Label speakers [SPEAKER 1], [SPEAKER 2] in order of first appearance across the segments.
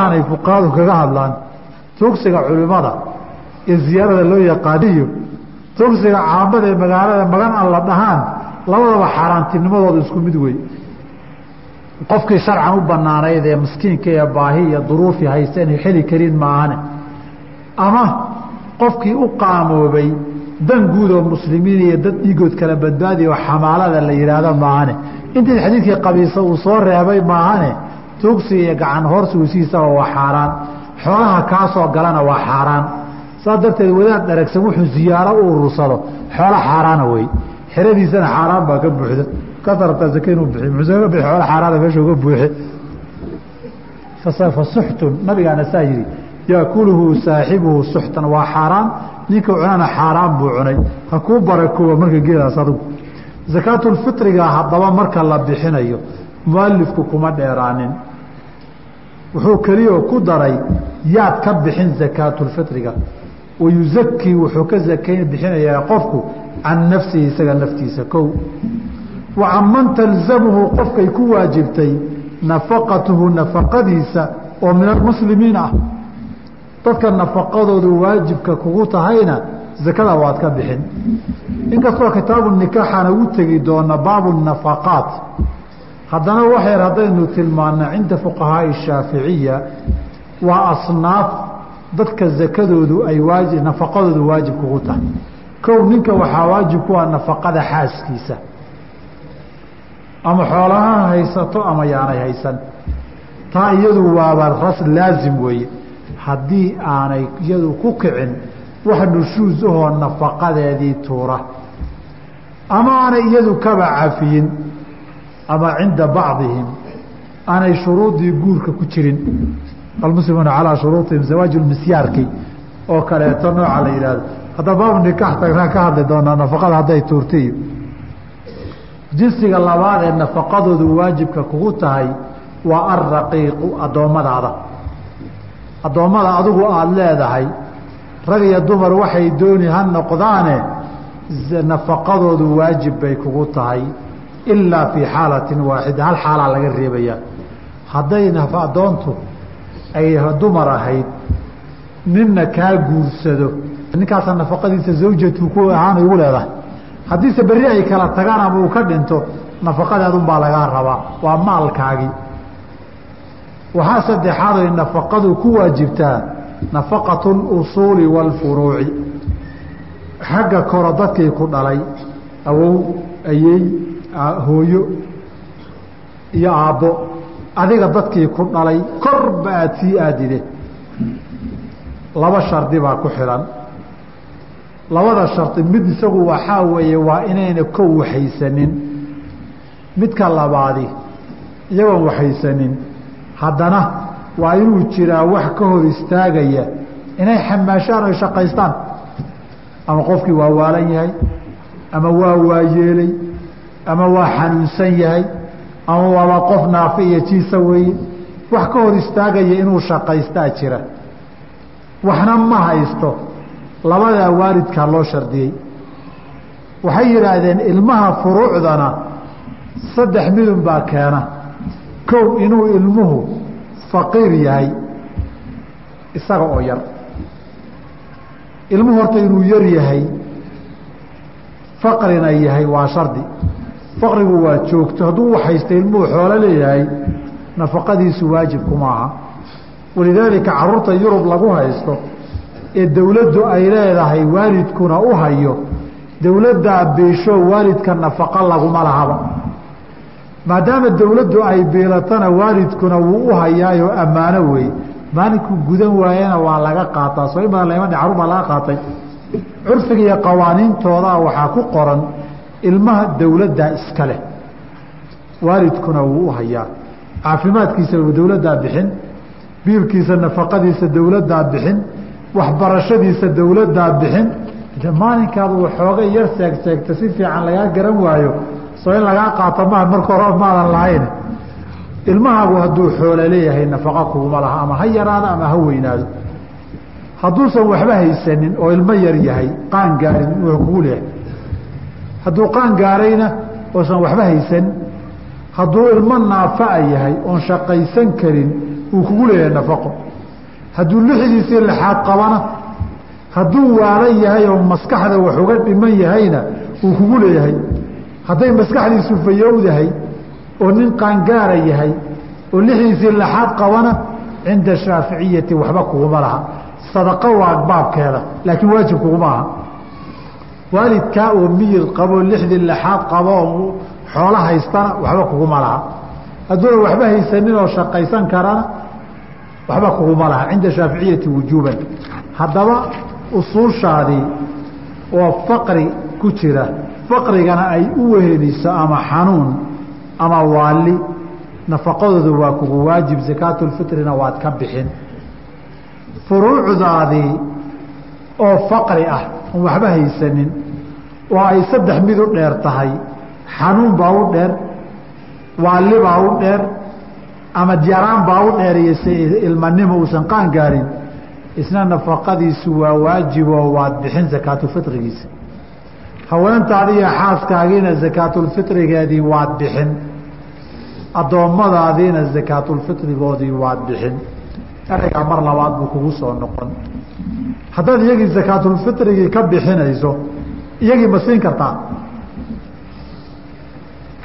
[SPEAKER 1] aanay fuqahadu kaga hadlaan tugsiga culimada iyo ziyaarada loo yaqaaniyo tugsiga caamada ee magaalada magan aan la dhahaan labadaba xaaraantinimadooda isku mid wey qofkii sharcan u banaanayd ee miskiinka ee baahi iyo duruufi haysta inay heli karin maahane. Ama qofkii u qaamoobay dan guud oo muslimiin iyo dad dhiigood kala badbaadiya oo xamaalada la yidhaahdo maahane. Intii xadiidkii qabiisa uu soo reebay maahane tuugsiga iyo gacan hoorsuusiisaba waa xaaraan. Xoolaha kaasoo galana waa xaaraan. Saas darteed wadaad dharagsan wuxuu ziyaaro u urursado xoolo xaaraana wey. Xeradiisana xaaraan baa ka buuxda. Kasarta zake inuu bixiy muxuu ka bixi xoolo xaaraana meesha uga buuxe fasuxtun nabigaana saa yidhi yaakuluhu saaxibuhu suxtan. Waa xaaraan. Ninka cunana xaaraan buu cunay. Ha kuu barakooba marka geelaas adugu. Zakaatulfitriga haddaba marka la bixinayo mualifku kuma dheeraanin. Wuxuu keliya ku daray yaad ka bixin zakaatulfitriga wayuzakii wuxuu ka zakayn bixinayaa qofku can nafsihi isaga naftiisa kow. Wa can man talzamuhu qofkay ku waajibtay nafaqatuhu nafaqadiisa oo min almuslimiin ah. Dadka nafaqadoodu waajibka kugu tahayna zakada waad ka bixin. Inkastoo kitaabu nikaaxana u tegi doona baabu nafaqaat haddana waxayr haddaynu tilmaana cinda fuqahaai shaaficiya waa asnaaf dadka zakadoodu ay waajib nafaqadoodu waajib kugu tahay. Kow ninka waxaa waajib ku ah nafaqada xaaskiisa. Ama xoolaha haysato ama yaanay haysan. Taa iyadu waaba ras laazim weeye. Haddii aanay iyadu ku kicin wax nushuus ahoo nafaqadeedii tuura. Ama aanay iyadu kaba cafiyin ama cinda bacdihim aanay shuruudii guurka ku jirin almuslimuuna calaa shuruuطihim zawaaj misyaarki oo kaleeto nooca la yihahdo hadda baab nikaax tagnaan ka hadli doonaa nafaqada hadday tuurtiyo jinsiga labaad ee nafaqadoodu waajibka kugu tahay waa alraqiiqu addoommadaada addoommada adigu aada leedahay rag iyo dumar waxay dooni ha noqdaane nafaqadoodu waajib bay kugu tahay ilaa fii xaalatin waaxida hal xaalaa laga reebayaa hadday addoontu ay dumar ahayd ninna kaa guursado ninkaasa nafaqadiisa zawjatu ku ahaan igu leedahay haddiise berri ay kala tagaan ama uu ka dhinto nafaqadeedunbaa lagaa rabaa waa maalkaagii waxaa saddexaad ay nafaqadu ku waajibtaa nafaqatu اlusuuli wاlfuruuci xagga koro dadkii ku dhalay awow ayey hooyo iyo aabbo adiga dadkii ku dhalay korba aada sii aadide laba shardi baa ku xidhan labada shardi mid isagu waxaa weeye waa inayna kow waxaysanin midka labaadi iyagoon waxaysanin haddana waa inuu jiraa wax ka hor istaagaya inay xamaashaan oy shaqaystaan ama qofkii waa waalan yahay ama waa waayeelay ama waa xanuunsan yahay ama waaba qof naafi iyo jiisa weeye wax ka hor istaagaya inuu shaqaystaa jira. Waxna ma haysto labadaa waalidkaa loo shardiyey. Waxay yidhaahdeen ilmaha furuucdana saddex midun baa keena. Kow inuu ilmuhu faqiir yahay isaga oo yar. Ilmuhu horta inuu yar yahay faqrina yahay waa shardi faqrigu waa joogto hadduu waxaysta ilmuhu xoolo leeyahay nafaqadiisu waajibkuma aha walidaalika carruurta yurub lagu haysto ee dowladdu ay leedahay waalidkuna u hayo dowladdaa biisho waalidka nafaqo laguma lahaba. Maadaama dowladdu ay biilatana waalidkuna wuu u hayaayo ammaano wey maalinkuu gudan waayana waa laga qaataa? Soo in badan lama carur baa laga qaatay. Curfiga iyo qawaaniintoodaa waxaa ku qoran ilmaha dowladdaa iska leh. Waalidkuna wuu u hayaa caafimaadkiisa dowladdaa bixin. Biilkiisa nafaqadiisa dowladdaa bixin. Waxbarashadiisa dowladdaa bixin. De maalinkaadu waxoogay yar seegseegta si fiican lagaa garan waayo. Soo in lagaa qaato maa marka hore maadan lahayn. Ilmahaagu hadduu xoolo leeyahay nafaqo kuguma laha. Ama ha yaraado ama ha weynaado. Hadduusan waxba haysanin oo ilmo yar yahay qaan gaarin wuxuu kugu leeyahay hadduu qaan gaarayna oosan waxba haysan hadduu ilmo naafaa yahay oon shaqaysan karin uu kugu leeyahay nafaqo. Hadduu lixdiisii lixaad qabana hadduu waalan yahay oo maskaxda wax uga dhiman yahayna uu kugu leeyahay. Hadday maskaxdiisu fayowdahay oo nin qaangaara yahay oo lixdiisii lixaad qabana cinda shaaficiyati waxba kuguma laha. Sadaqo waa baabkeeda laakiin waajib kuguma aha waalidkaa oo miyir qabo lixdii lixaad qabo oo xoolo haystana waxba kuguma laha hadduuna waxba haysanin oo shaqaysan karana waxba kuguma laha cinda shaaficiyati wujuuban. Haddaba usuushaadii oo faqri ku jira faqrigana ay u weheliso ama xanuun ama waali nafaqadoodu waa kugu waajib sakaatulfitrina waad ka bixin. Furuucdaadii oo faqri ah oon waxba haysanin oo ay saddex mid u dheer tahay. Xanuun baa u dheer waali baa u dheer ama yaraan baa u dheer iyo se ilmanimo uusan qaan gaarin. Isna nafaqadiisu waa waajiboo waad bixin sakaatufitrigiisa haweentaadi iyo xaaskaagiina sakaatulfitrigeedii waad bixin. Addoommadaadiina sakaatulfitrigoodii waad bixin. Ereygaa mar labaad buu kugu soo noqon. Haddaad iyagii sakaatulfitrigii ka bixinayso iyagii ma siin kartaa?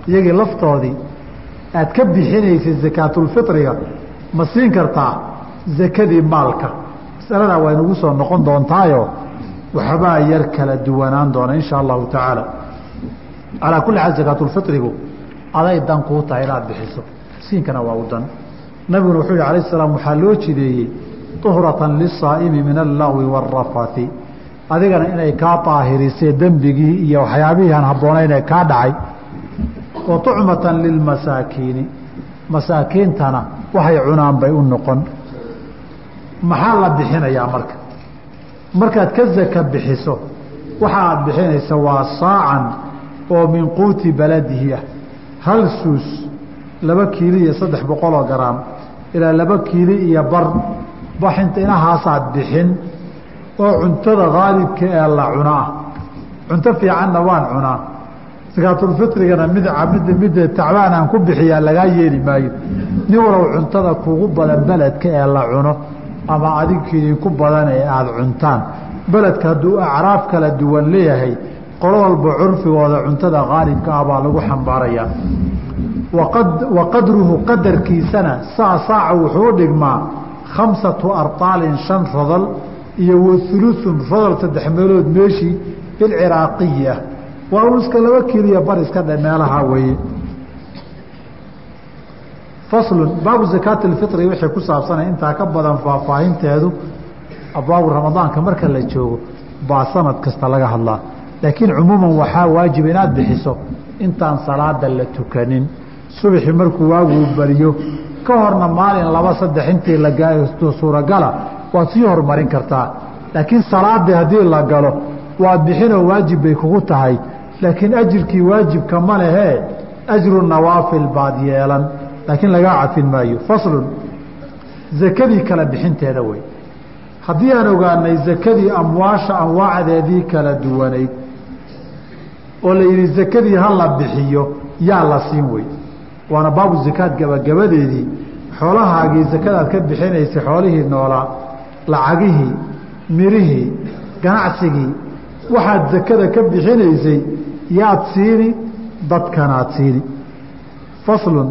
[SPEAKER 1] Iyagii laftoodii aad ka bixinaysay sakaatulfitriga ma siin kartaa zakadii maalka? Masaladaa waa inugu soo noqon doontaayo waxbaa yar kala duwanaan doona insha allahu tacaala. Calaa kulli xaal sakaatulfitrigu aday dan kuu tahay inaad bixiso. Siinkana waa u dan. Nabiguna wuxuu yihi alayh salaam waxaa loo jideeyey uhratan lisaa'imi min allagwi waarafati adigana inay kaa daahirisee dembigii iyo waxyaabihii aan habboonaynee kaa dhacay. Wa tucmatan lilmasaakiini masaakiintana waxay cunaan bay u noqon. Maxaa la bixinayaa marka? Markaad ka zaka bixiso waxa aad bixinaysa waa saacan oo min quuti baladihi ah. Hal suus laba kiili iyo saddex boqoloo garaam ilaa laba kiili iyo bar. Baxinta inahaasaad bixin oo cuntada haalibka ee la cuno ah cunto fiicanna waan cunaa sakaatulfitrigana mid mid midda tacbaan aan ku bixiyaa lagaa yeeli maayo. Nin walow cuntada kugu badan beledka ee la cuno ama adinkiidinku badan ee aada cuntaan. Beledka hadduu acraaf kala duwan leeyahay qolo walba curfigooda cuntada haalibka ah baa lagu xambaarayaa wa qadruhu qadarkiisana saa saaca wuxuu dhigmaa khamsatu arطaalin shan rodol iyo wa uluثun rodol saddex meelood meeshii bilciraaqiyi ah waa un iska laba keliya bar iska dhe meelaha weeye. Faslun baabu zakaati اlfitri wixii ku saabsanay intaa ka badan faahfaahinteedu abwaabu ramadaanka marka la joogo baa sanad kasta laga hadlaa. Laakiin cumuuman waxaa waajiba inaad bixiso intaan salaada la tukanin. Subaxii markuu waaguu bariyo ka horna maalin laba saddex intii la suuragala waad sii horumarin kartaa. Laakiin salaadii haddii la galo waad bixinoo waajib bay kugu tahay. Laakiin ajirkii waajibka ma lehee ajru nawaafil baad yeelan. Laakiin lagaa cafin maayo. Faslun zakadii kala bixinteeda wey. Haddii aan ogaanay zakadii amwaasha anwaacdeedii kala duwanayd oo la yidhi zakadii ha la bixiyo yaa la siin wey. Waana baabu zakaad gabagabadeedii. Xoolahaagii zakadaad ka bixinaysay xoolihii noolaa lacagihii mirihii ganacsigii waxaad zakada ka bixinaysay yaad siini dadkanaad siini. Faslun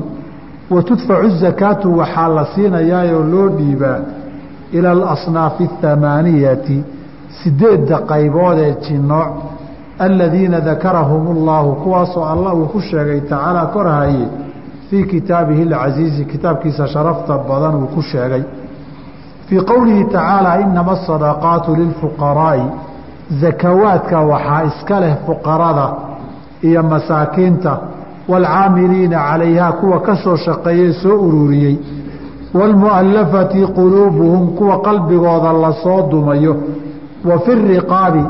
[SPEAKER 1] wa tudfacu zakaatu waxaa la siinayaayoo loo dhiibaa ila alasnaafi athamaaniyati sideedda qaybood ee jinooc aladiina dakarahum اllaahu kuwaasoo allah uu ku sheegay tacaala korhaye fii kitaabihi اlcasiizi kitaabkiisa sharafta badan uu ku sheegay fii qowlihi tacaala inama asadaqaatu lilfuqaraa'i zakawaadka waxaa iska leh fuqarada iyo masaakiinta. Waalcaamiliina calayhaa kuwa ka soo shaqeeyey soo ururiyey. Waalmu'allafati quluubuhum kuwa qalbigooda la soo dumayo. Wa fi riqaabi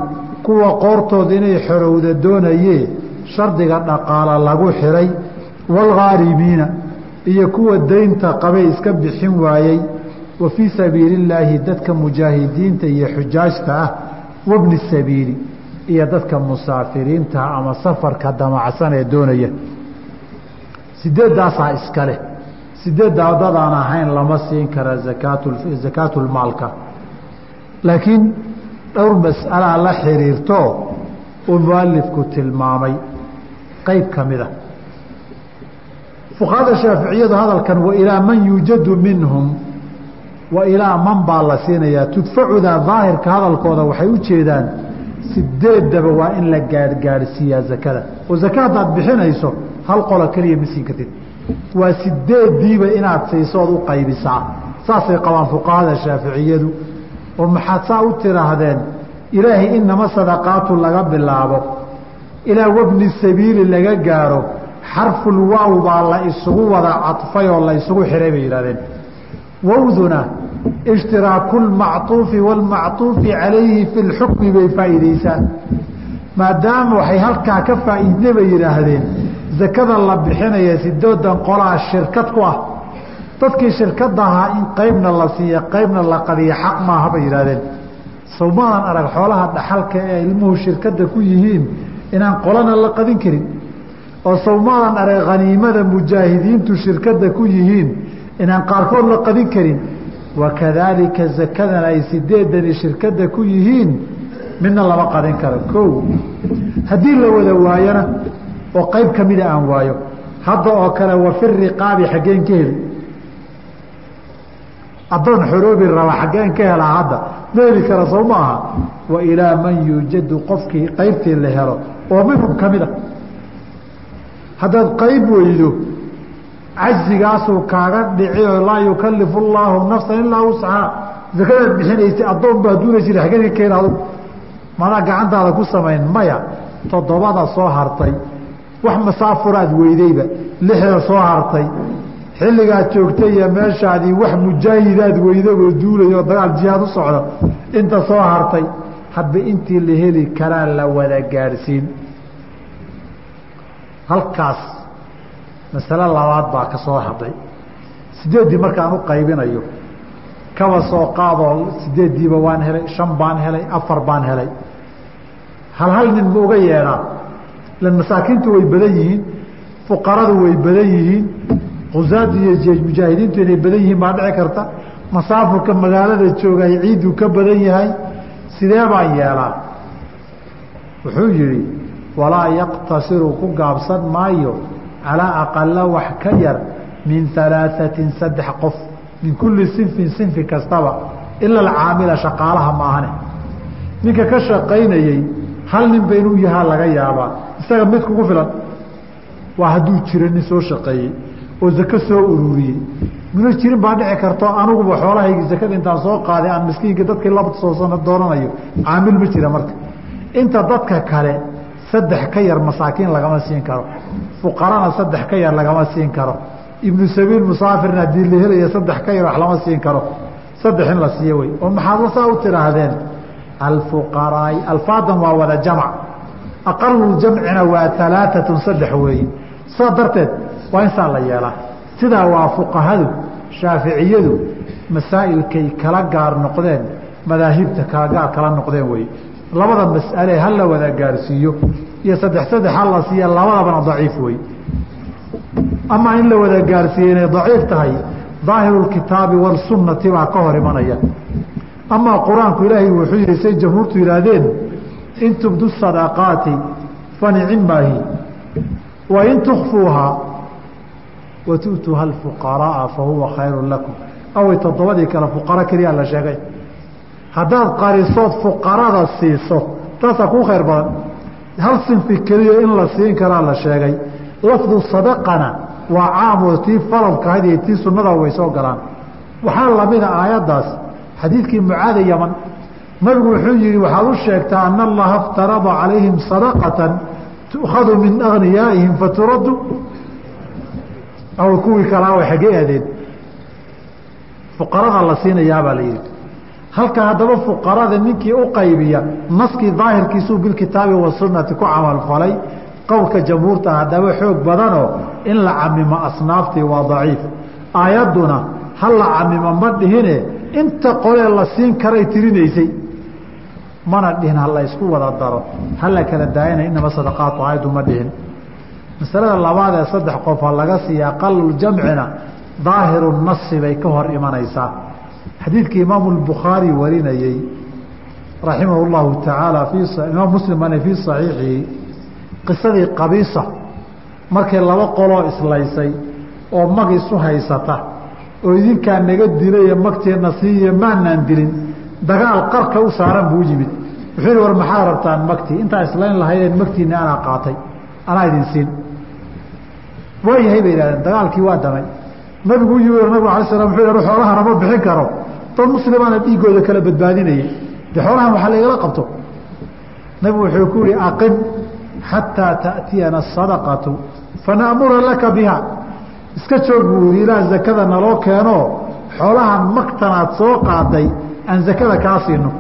[SPEAKER 1] kuwa qoortooda inay xorowda doonayee shardiga dhaqaala lagu xiray. Waalghaarimiina iyo kuwa daynta qabay iska bixin waayey wa fii sabiili dadka mujaahidiinta iyo xujaajta ah wabni sabiili iyo dadka musaafiriinta ama safarka damacsan ee doonaya. Sideeddaasaa iska leh. Sideedda dadaan ahayn lama siin kara zakaatulmaalka laakiin dhowr mas'alaa la xiriirto uu mualifku tilmaamay. Qeyb ka mida fuqahada shaaficiyadu hadalkan wa ilaa man yuujadu minhum wa ilaa man baa la siinayaa. Tudfacudaa daahirka hadalkooda waxay u jeedaan sideedaba waa in la gaadhgaadhsiiyaa zakada. Oo zaka haddaad bixinayso hal qola keliya ma siin kartid. Waa sideediiba inaad siisood u qaybisaa. Saasay qabaan fuqahada shaaficiyadu. Oo maxaad saa u tiraahdeen ilaahay inama sadaqaatu laga bilaabo. Ilaa wabni sabiili laga gaaro. Xarful waaw baa la isugu wada cadfay oo la isugu xihay bay yidhahdeen wowduna ishtiraaku lmacuufi wاlmacuufi calayhi fi lxukmi bay faa'iideysaan maadaama waxay halkaa ka faa'iidne bay yidhaahdeen zakada la bixinaya sidoodan qolaa shirkad ku ah. Dadkii shirkada ahaa in qaybna la siiyo qaybna la qadiyo xaq maaha bay yidhahdeen sawmadan arag xoolaha dhaxalka ee ilmuhu shirkada ku yihiin inaan qolana la qadin karin. Oo sawmadan arag haniimada mujaahidiintu shirkadda ku yihiin inaan qaarkood la qadin karin wakadaalika zakadan ay sideedani shirkada ku yihiin midna lama qadin karo. Ko haddii la wada waayona oo qayb kamida aan waayo hadda oo kale wafi riqaabi xaggeen ka heli. Addoon xoroobi raba xaggeen ka helaa hadda ma heli kara soo ma aha. Wa ilaa man yuujadu qofkii qaybtii la helo oo minhum ka mid a haddaad qayb weydo cajzigaasuu kaaga dhici oo laa yukalifu llaahu nafsan ilaa wuscaha zakadaad bixinaysay addoon baa duula jira xaggeen ka keena adug madaa gacantaada ku samayn maya toddobada soo hartay. Wax masaafuraad weydeyba lixda soo hartay. Xilligaad joogtay iyo meeshaadii wax mujaahidaad weydagoo duulayo dagaal jihaad u socdo inta soo hartay. Hadba intii la heli karaa la wada gaadhsiin. Halkaas masale labaad baa ka soo hadhay sideeddii markaan u qaybinayo kaba soo qaadoo sideeddiiba waan helay shan baan helay afar baan helay. Hal hal nin ma uga yeedhaa ilan masaakiintu way badan yihiin fuqaradu way badan yihiin qusaadu iyo mujaahidiintu inay badan yihiin baa dhici karta masaafurka magaalada joogay ciidu ka badan yahay sidee baan yeelaa? Wuxuu yihi walaa yaqtasiru ku gaabsan maayo calaa aqala wax ka yar min alaaثatin saddex qof min kulli sinfin sinfi kastaba ila alcaamila shaqaalaha maahane ninka ka shaqaynayey hal ninba inuu yahaa laga yaabaa isaga mid kugu filan waa hadduu jiro nin soo shaqeeyey oo zako soo ururiyey muna jirin baa dhici karto aniguba xoolahaygi zakada intaan soo qaaday aan miskiinka dadkii laba soo sano doonanayo caamil ma jira marka inta dadka kale saddex ka yar masaakiin lagama siin karo. Fuqarana saddex ka yar lagama siin karo. Ibnu sabiil musaafirna haddii la helaya saddex ka yar wax lama siin karo. Saddex in la siiyo wey. Oo maxaad saa u tidhaahdeen? Alfuqaraai alfaadan waa wada jamc aqalu jamcina waa alaaatun saddex weeye saa darteed waa in saa la yeelaa. Sidaa waa fuqahadu shaaficiyadu masaa'ilkay kala gaar noqdeen madaahibta kala gaar kala noqdeen wey labada mas'ale ha la wada gaarsiiyo iyo saddex saddex ha la siiya labadabana daciif wey amaa in la wada gaarsiiye inay daciif tahay daahiru kitaabi wasunnati baa ka hor imanaya. Amaa qur'aanku ilaahay wuxuu yihi say jamhuurtu yihaahdeen in tubdu sadaqaati fanicin maahi wa in tukfuuhaa watu'tuuha alfuqaraaa fa huwa khayru lakum. Away toddobadii kale fuqara keliyaa la sheegay haddaad qarisood fuqarada siiso taasaa kuu khayr badan. Hal sinfi keliya in la siin karaa la sheegay. Lafdu sadaqana waa caamoo tii faradkahayd iyo tii sunnada way soo galaan. Waxaa lamida aayaddaas xadiidkii mucaada yaman. Nabigu wuxuu yihi waxaad u sheegtaa ana allaha iftarada calayhim sadaqatan tu'khadu min agniyaaihim faturaddu. Aw kuwii kalaa way xaggee fuqarada la siinayaabaa la yihi halka haddaba fuqarada ninkii u qaybiya naskii daahirkiisuu bilkitaabi wasunati ku camalfalay qowlka jamhuurta haddaba xoog badanoo in la camimo asnaaftii waa daciif. Aayadduna ha la camimo ma dhihine inta qolee la siin karay tirinaysay. Mana dhihin ha la ysku wada daro. Ha la kala daayana inama sadaqaatu aayaddu ma dhihin. Masalada labaad ee saddex qof ha laga siiya aqaluljamcina daahiru nasi bay ka hor imanaysaa xadiidkii imaamu lbukhaari warinayey raximah llahu tacaala imaam muslim ane fii saxiixihi qisadii qabiisa markay laba qoloo islaysay oo mag isu haysata oo idinkaa naga dilaye magteenna siiye maanaan dilin dagaal qarka u saaran buu yimid. Wuxuu yihi war maxaad rabtaan magtii? Intaa islayn lahaydeen magtiinni anaa qaatay. Anaa idin siin. Waayahay bay ihahdeen dagaalkii waa damay. Nabigu u yimi nabig ala slam wuxuu yh xoolahana ma bixin karo dad muslimaana dhiigooda kala badbaadinayay. De xoolahan waxaa laigala qabto. Nabigu wuxuu ku yihi aqim xataa ta'tiyana asadaqatu fana'mura laka biha. Iska joog buu yihi ilaa zakada naloo keeno xoolahan magtanaad soo qaaday aan zakada kaa siino.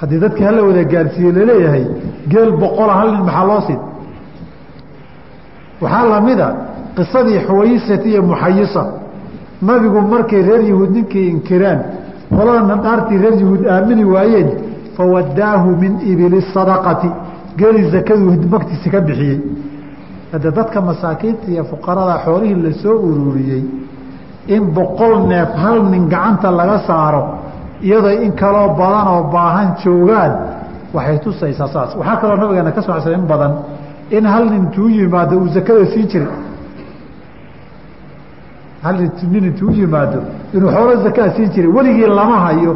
[SPEAKER 1] Haddii dadkii hala wada gaarsiiye la leeyahay geel boqola hal nin maxaa loo siin? Waxaa lamida qisadii xuwaysat iyo muxayisa nabigu markay reer yahuud ninkay inkiraan qoladana dhaartii reer yahuud aamini waayeen fawadaahu min ibili sadaqati geeli zakadu magtiisa ka bixiyey. Hadde dadka masaakiinta iyo fuqarada xoolihii la soo ururiyey in boqol neef hal nin gacanta laga saaro iyadoo in kaloo badan oo baahan joogaan waxay tusaysaa saas. Waxaa kaloo nabigeena ka socsa in badan in hal nin intuu yimaado uu zakada siin jiray hal nin intuu yimaado inuu xoolo zakaa siin jiray weligii lama hayo.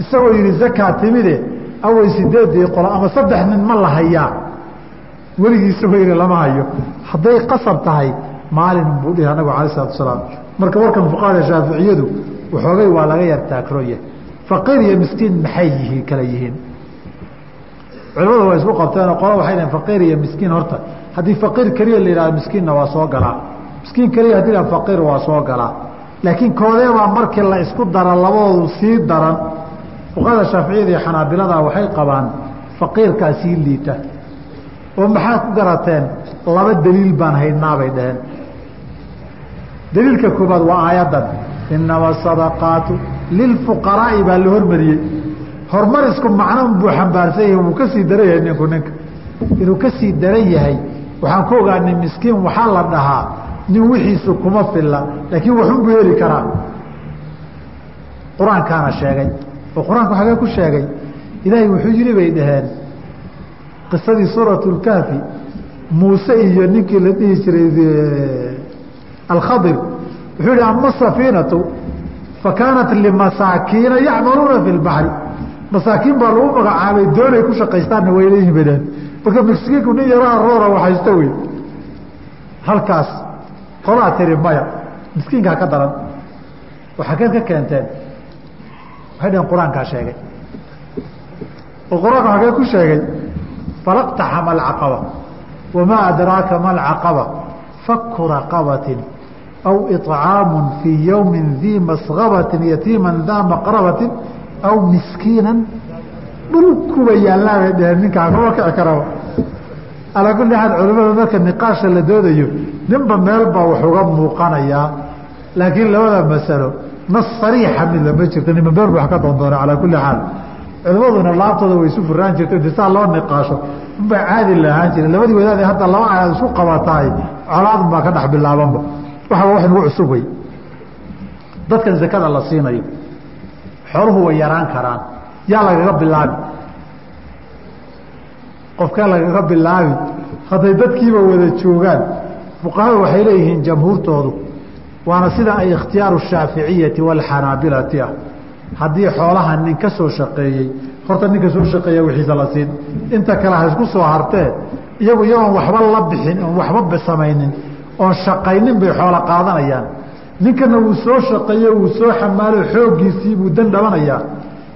[SPEAKER 1] Isagoo yihi zakaa timide awey sideedii qolo ama saddex nin ma la hayaa. Weligii isagoo yihi lama hayo. Hadday qasab tahay maalin buu dhihi anagu alay salatu asalaam marka warkan fuqahada shaaficiyadu waxoogay waa laga yar taakrooya faqiir iyo miskiin maxay yihiin kala yihiin? Culimadu waa isku qabteen qola waxay dhaheen faqiir iyo miskiin horta. Haddii faqiir keliya la yihahdo miskiinna waa soo galaa miskiin keliya haddii faqiir waa soo galaa laakiin koodeebaa markii la isku dara labadoodu sii daran. Fuqahada shaaficiyada iyo xanaabilada waxay qabaan faqiirkaa sii liita. Oo maxaad ku garateen laba daliil baan haynaa bay dhaheen. Daliilka koobaad waa aayaddan. Inama sadaqaatu lilfuqaraa'i baa la hormariyey. Horumarisku macnoun buu xambaarsan yahay wuu ka sii daran yahay ninku ninka. Inuu ka sii daran yahay waxaan ku ogaanay miskiin waxaa la dhahaa nin wixiisu kuma filla laakiin waxunbuu heli karaa. Qur'aankaana sheegay oo qur'aanku xagee ku sheegay ilaahay wuxuu yidhi bay dhaheen qisadii suuratu lkahfi muuse iyo ninkii la dhihi jiray alkhadir wuxuu yihi ama safiinatu fa kaanat limasaakiina yacmaluuna fi lbaxri masaakiin baa lagu magacaabay doonay ku shaqaystaanna way leeyihiin bay dhaheen. Marka miskiinku nin yaraha roora waxaysta wey halkaas qolaa tiri maya miskiinkaa ka daran. Oo xageed ka keenteen waxay dhaheen qur'aankaa sheegay. Oo qur'aanka xagee ku sheegay falaqtaxama alcaqaba wamaa adraaka ma alcaqaba faku raqabatin aw iطcaamu fii yowmi dii masgabatin yatiima daa maqrabatin aw miskiinan. Dhulkuba yaallaa bay ninkaa kama kici karaba alaa kulli xaal culimada marka niqaasha la doodayo ninba meel baa wax muuqanayaa laakiin labada masalo nas sariixa mid lama jirto nima meel wax ka doondoona calaa kulli xaal. Culimaduna laabtooda way isu furaan jirta inti saa loo niqaasho unbaa caadi lahaan jira labadii wadaad hadda laba ayaad isku qabatahay colaadun baa ka dhex bilaabanba waxaba wax nagu cusub wey dadkan zakada la siinayo xooluhu way yaraan karaan yaa lagaga bilaabi. Qofkee lagaga bilaabi hadday dadkiiba wada joogaan fuqahada waxay leeyihiin jamhuurtoodu waana sida ay ikhtiyaaru shaaficiyati waalxanaabilati ah. Haddii xoolaha nin ka soo shaqeeyey horta ninka soo shaqeeya wixiisa la siin. Inta kale ha isku soo hartee iyagu iyagoon waxba la bixin oon waxba samaynin oon shaqaynin bay xoolo qaadanayaan. Ninkana wuu soo shaqeeye wuu soo xamaalo xooggiisii buu dan dhabanayaa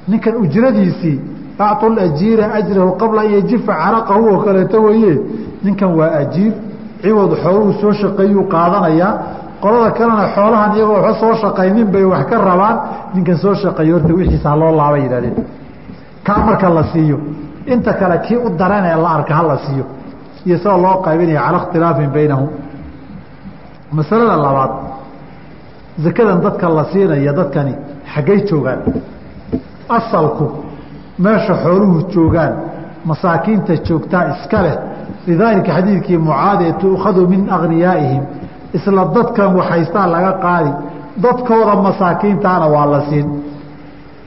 [SPEAKER 1] ninkan ujradiisii acطu ajiira ajrahu qabla an yajifa caraqahu oo kaleeto weye ninkan waa ajiir ciwad xooluhu soo shaqeeyuu qaadanayaa. Qolada kalena xoolahan iyagoo waxba soo shaqaynin bay wax ka rabaan. Ninkan soo shaqeeyo horta wixiisa haloo laaba yidhahdeen. Kaa marka la siiyo. Inta kale kii u daran ee la arka hala siiyo. Iyo sida loo qaybinaya cala ikhtilaafin baynahum. Masalada labaad zakadan dadka la siinaya dadkani xaggay joogaan. Asalku meesha xooluhu joogaan masaakiinta joogtaa iska leh lidaalika xadiidkii mucaade tuukhadu min agniyaaihim isla dadkan waxhaystaa laga qaadi dadkooda masaakiintaana waa la siin.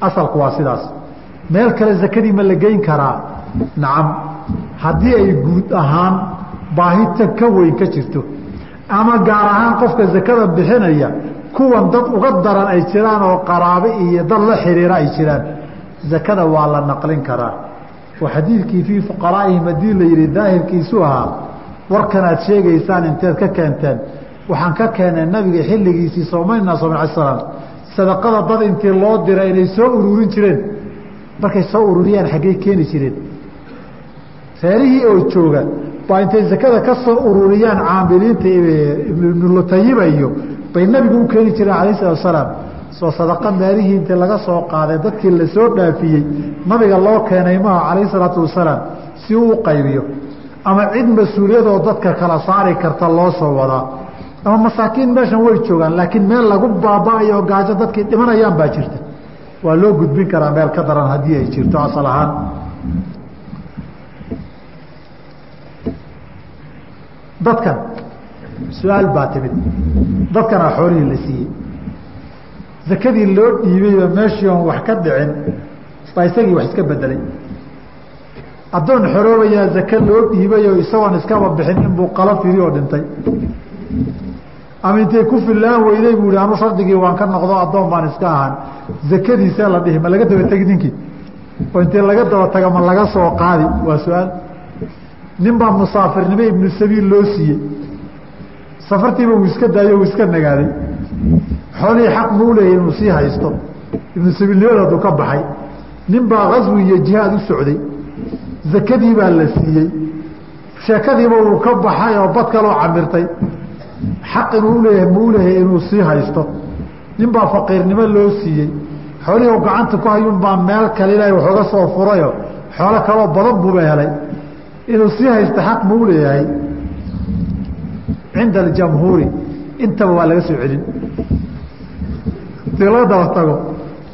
[SPEAKER 1] Asalku waa sidaas. Meel kale zakadii ma la geyn karaa? Nacam. Haddii ay guud ahaan baahita ka weyn ka jirto ama gaar ahaan qofka zakada bixinaya kuwan dad uga daran ay jiraan oo qaraabe iyo dad la xiriira ay jiraan zakada waa la naqlin karaa xadiidkii fii fuqaraa'ihim haddii la yidhi daahirkiisu ahaa warkanaad sheegaysaan inteed ka keenteen. Waxaan ka keenay nabiga xilligiisii soomayna som ala slam sadaqada dad intii loo diray inay soo ururin jireen. Markay soo ururiyaan xaggey keeni jireen. Reerihii oo jooga baa intay zakada ka soo ururiyaan caamiliinta ibnulutayiba iyo bay nabigu u keeni jireen alayh salatu asalaam soo sadaqa meelihii intii laga soo qaaday dadkii la soo dhaafiyey nabiga loo keenay maha calayh salaatu wasalaam si uu qaybiyo. Ama cid mas'uuliyadoo dadka kala saari karta loo soo wadaa. Ama masaakiin meeshan way joogaan laakiin meel lagu baaba'ayo gaajo dadkii dhimanayaan baa jirta. Waa loo gudbin karaa meel ka daran haddii ay jirto asal ahaan. Dadkan su'aal baa timid. Dadkanaa xoolihii la siiyey zakadii loo dhiibayba meeshii oon wax ka dhicin baa isagii wax iska bedelay addoon xoroobayaa zake loo dhiibayoo isagoon iskaba bixin inbuu qalo firi oo dhintay. Ama intay ku fillaan weyday buu ihi anu shardigii waan ka noqdo addoon baan iska ahaan. Zakadiisee la dhihi ma laga daba tegi ninkii? Oo intay laga daba taga ma laga soo qaadi. Waa su'aal. Nin baa musaafirnimo ibnu sabiil loo siiyey. Safartiiba uu iska daayo uu iska nagaaday xoolihii xaq muu leeyahy inuu sii haysto. Ibnu sabiilnimada hadduu ka baxay. Nin baa kaswi iyo jihaad u socday. Zakadii baa la siiyey. Sheekadiiba uu ka baxay oo bad kaloo camirtay. Xaq inuu uleeyahay ma uleeyahay inuu sii haysto. Nin baa faqiirnimo loo siiyey. Xoolihii u gacanta ku hayun baa meel kale ilaahay waxooga soo furayo. Xoolo kaloo badan buuba helay. Inuu sii haysto xaq ma u cinda aljamhuuri intaba waa laga soo celin haddii loo daba tago.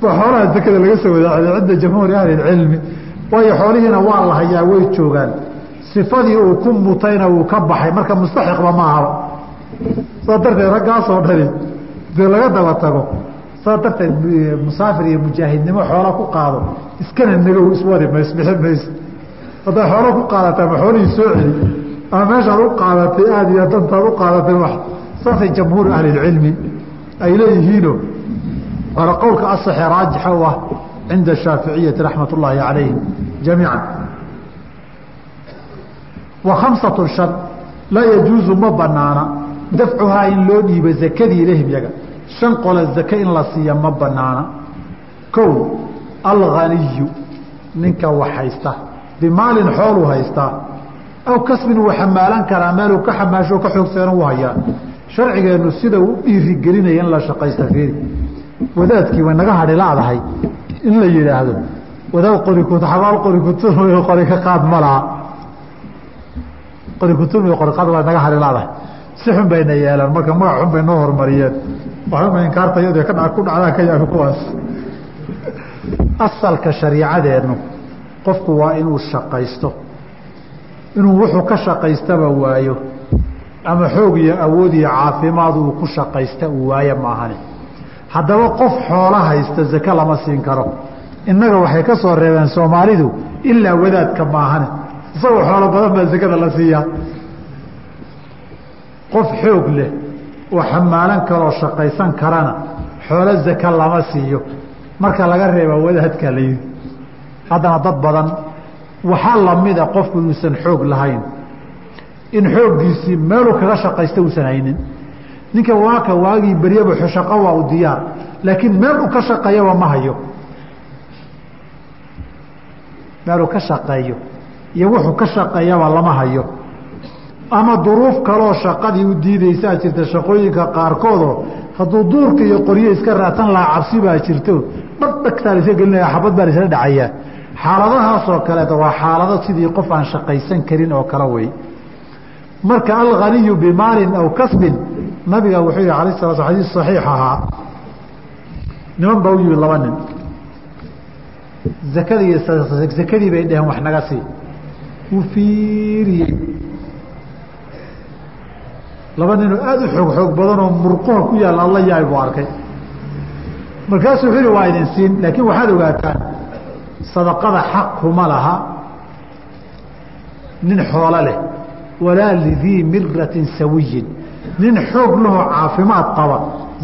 [SPEAKER 1] Baa xoolaha zakada laga soo wada celiyo cinda jamhuuri ahli cilmi. Waayo xoolihiina waa la hayaa way joogaan. Sifadii uu ku mutayna wuu ka baxay marka mustaxiqba ma ahaba saa darteed raggaasoo dhani dee laga daba tago. Saa darteed musaafir iyo mujaahidnimo xoola ku qaado iskana nagow iswadi mays bixin mayso hadday xoolo ku qaadataa ma xoolihii soo celi. Ama meeshaad u qaadatay aada iyo dantaad u qaadatay wax. Saasay jamhuur ahlilcilmi ay leeyihiino waana qowlka asaxe raajixa u ah cinda shaaficiyati raxmat ullaahi calayhim jamiica wa khamsatu shan laa yajuuzu ma banaana dafcuhaa in loo dhiibo zakadii ilahim yaga. Shan qole zake in la siiya ma banaana kow alghaniyu ninka wax haysta bimaalin xooluu haystaa aw kasbin wuu xamaalan karaa meeluu ka xamaasho ka xoogseena u hayaa. Sharcigeennu sida u dhiirigelinaya in la shaqaysta fiiri wadaadkii way naga hadhi laadahay in la yidhaahdo wadaad qorikut xabaal qorikutul qori ka qaad ma laha. Qorikutul qoriqaad waa naga hadhi laadahay si xun bayna yeelaan marka magac xun bay noo horumariyeen waxuma inkaartayade ka ku dhacdaa ka yaabi kuwaas. Asalka shariicadeennu qofku waa inuu shaqaysto. Inuu wuxuu ka shaqaystaba waayo. Ama xoog iyo awood iyo caafimaad uu ku shaqaysta uu waayo maahane haddaba qof xoolo haysta zake lama siin karo. Innaga waxay ka soo reebeen soomaalidu ilaa wadaadka maahane. Isagoo xoolo badan baa zakada la siiyaa qof xoog leh oo xamaalan karoo shaqaysan karana xoolo zake lama siiyo. Marka laga reeba wadaadka la yidhi haddana dad badan waxaa lamida qofku inuusan xoog lahayn. In xooggiisii meeluu kaga shaqaysta uusan haynin ninka waaka waagii beryaba shaqo waa u diyaar laakiin meel uu ka shaqeeyaba ma hayo. Meeluu ka shaqeeyo iyo wuxuu ka shaqeeyaba lama hayo. Ama duruuf kaloo shaqadii u diidaysaa jirta shaqooyinka qaarkoodoo hadduu duurka iyo qoryo iska raadsan lahaa cabsi baa jirto dhagdhagtaa laska gelinaya xabad baa laisla dhacayaa xaaladahaasoo kaleeta waa xaalado sidii qof aan shaqaysan karin oo kale wey. Marka alghaniyu bimaalin aw kasbin nabiga wuxuu yihi ala sala xadiis saxiix ahaa. Niman baa u yimid laba nin. Zakadii zakadii bay dheheen wax naga sii. Wuu fiiriyey. Laba ninoo aada u xoog xoog badan oo murquha ku yaalla alla yahay buu arkay. Markaasuu wuxuu yihi waa idin siin. Laakiin waxaad ogaataan sadaqada xaq kuma laha. Nin xoolo leh. Walaa lidii miratin sawiyin nin xoog lahoo caafimaad qaba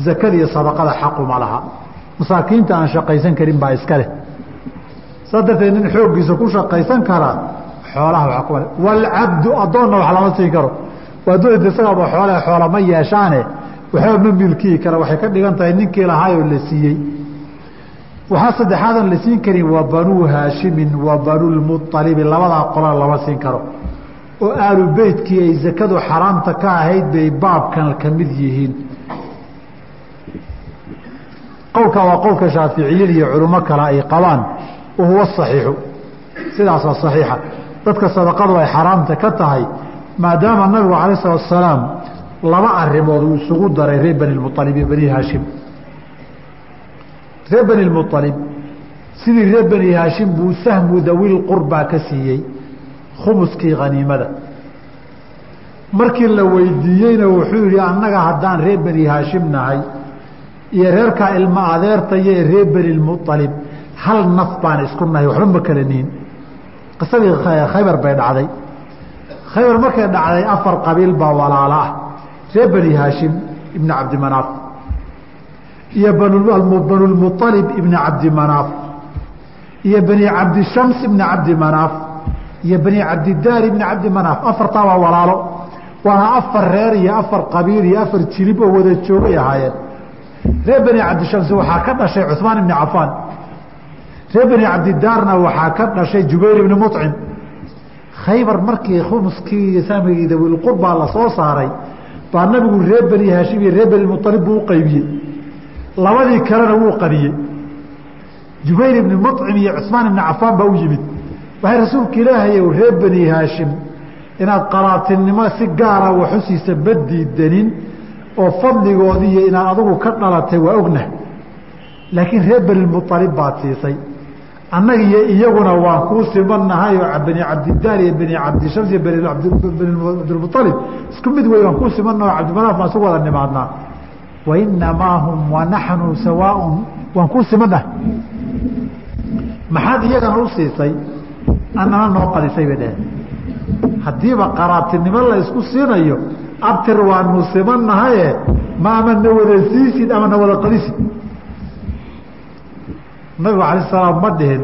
[SPEAKER 1] zakada iyo sadaqada xaquma laha. Masaakiinta aan shaqaysan karin baa iska leh. Saa darteed nin xooggiisa ku shaqaysan karaa xoolaha waa kuma walcabdu addoonna wax lama siin karo. Addoonta isagaaba xoole xoola ma yeeshaane. Waxba ma milkiyi kara waxay ka dhigan tahay ninkii lahaayoo la siiyey. Waxaa saddexaadan la siin karin waa banuu haashimin wa banulmualibi labadaa qola lama siin karo oo aalu beytkii ay zakadu xaraamta ka ahayd bay baabkan ka mid yihiin. Qowlka waa qowlka shaaficiyada iyo culimo kale ay qabaan wa huwa saxiixu. Sidaasoo saxiixa. Dadka sadaqadu ay xaraamta ka tahay maadaama nabigu calayh salatu asalaam laba arimood uu isugu daray reer bani lmualib iyo bani haashim. Reer bani lmualib sidii reer bani haashim buu sahmu dawil qurbaa ka siiyey khumuskii khaniimada markii la weydiiyeyna wuxuu yihi annaga haddaan reer bani haashim nahay iyo reerkaa ilma adeertaya ee reer bani lmualib hal naf baan isku nahay waxba ma kala nihin. Qisadii khaybar bay dhacday. Khaybar markay dhacday afar qabiil baa walaalo ah. Reer bani haashim ibni cabdimanaaf iyo banulmualib ibni cabdimanaaf iyo bani cabdishams ibni cabdimanaaf iyo bani cabdidaar ibni cabdimanaaf afartaa waa walaalo. Waana afar reer iyo afar qabiil iyo afar jilib oo wada joogay ahaayeen. Reer bani cabdishams waxaa ka dhashay cuثmaan ibni cafaan. Reer bani cabdidaarna waxaa ka dhashay jubayr ibni mucim khaybar markii khumuskii samigii dawilqurbaa la soo saaray baa nabigu reer bani haashim iyo reer bani mualib buu uqaybiyey labadii kalena wuu qadiyey jubayr ibni mucim iyo cusmaan ibni cafaan baa u yimid waxay rasuulka ilaahay reer bani haashim inaad qaraatinimo si gaara waxusiisa ma diidanin oo fadligoodii iyo inaad adigu ka dhalatay waa ognah laakiin reer bani mualib baad siisay. Annaga iyaguna waan kuu simanahay oo bani cabdidaar iyo bani cabdishams iyo bani cabdilmualib isku mid wey waan kuu simanaha o cabdimanaaf baan isu wada nimaadnaa. Wainamaa hum wanaxnu sawaaun waan kuu simanaha maxaad iyagana u siisay annana noo qadisay bay dheheen haddiiba qaraabtinimo la isku siinayo abtir waanu simanahaye ma ama na wada siisid ama na wada qadisid. Nabigu alay salaam ma dhihin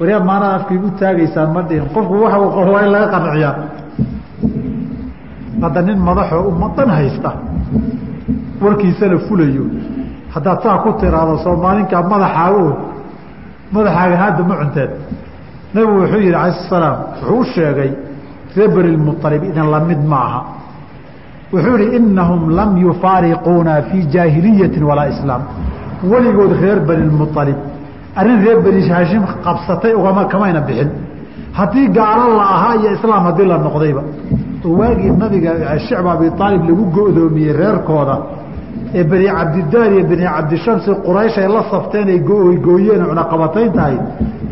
[SPEAKER 1] waryaa maanaa afkaygu taagaysaan ma dhihin. Qofku waxa uu qabo waa in laga qanciyaa. Hadda nin madaxoo ummadan haysta warkiisana fulayo. Haddaad saa ku tiraahdo soomaalinkaa madaxaago madaxaaga hadda ma cunteed nabigu wuxuu yihi alay salaam. Wuxuu u sheegay reer bani mualib idin la mid ma aha wuxuu yihi inahum lam yufaariquuna fii jaahiliyati walaa islaam. Weligood reer bani mualib arrin reer bani haashim qabsatay ugama kamayna bixin. Haddii gaalo la ahaa iyo islaam haddii la noqdayba waagii nabiga shicba abi aalib lagu go'doomiyey reerkooda ee bani cabdidaar iyo bani cabdishamsi quraysh ay la safteen ay gooyeen cunaqabatayn tahay.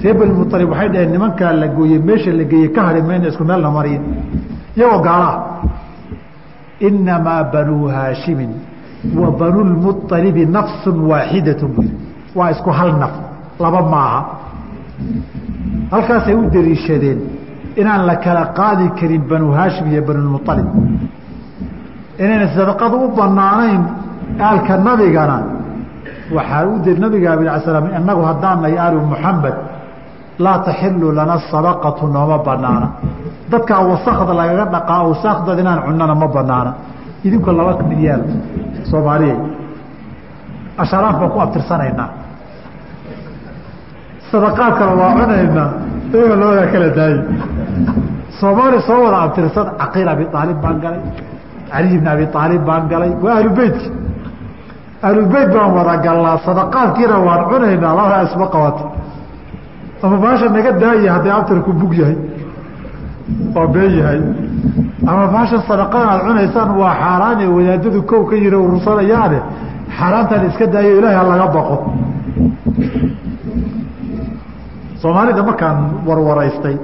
[SPEAKER 1] Reer bani mualib waxay dhaheen nimankaa la gooyey meesha la geeyey ka hari mayna isku meelna mariyin iyagoo gaalaah inamaa banuu haashimin wa banu lmualibi nafsu waaxidatu bu waa isku hal naf laba maaha. Halkaasay u dariishadeen inaan la kala qaadi karin banu haashim iyo banulmualib inayna sadaqadu u banaanayn aalka nabigana waxaa u diri nabiga abi ala slam inagu haddaanay aalu muxamed laa taxilu lana sadaqatu nooma banaana dadkaa wasakda lagaga dhaqaa awsaakdad inaan cunana ma banaana idinku laba yaal soomaaliya. Asharaaf baan ku abtirsanaynaa. Sadaqaadkana waa cunaynaa iyaga labadaa kala daayi soomaaliya soo wada abtirsan caqiil abi aalib baan galay cali ibn abi aalib baan galay waa ahlubeytki ahlubeyt baan wada galnaa sadaqaadkiina waan cunaynaa. Labadaa isma qabato. Ama baasha naga daaya hadday abtirku bug yahay. Oo been yahay. Ama baashan sadaqadan aad cunaysaan waa xaaraan ee wadaadadu kow ka yiri urursanayaane xaaraantan iska daayo ilaahay ha laga baqo. Soomaalida markaan warwaraystay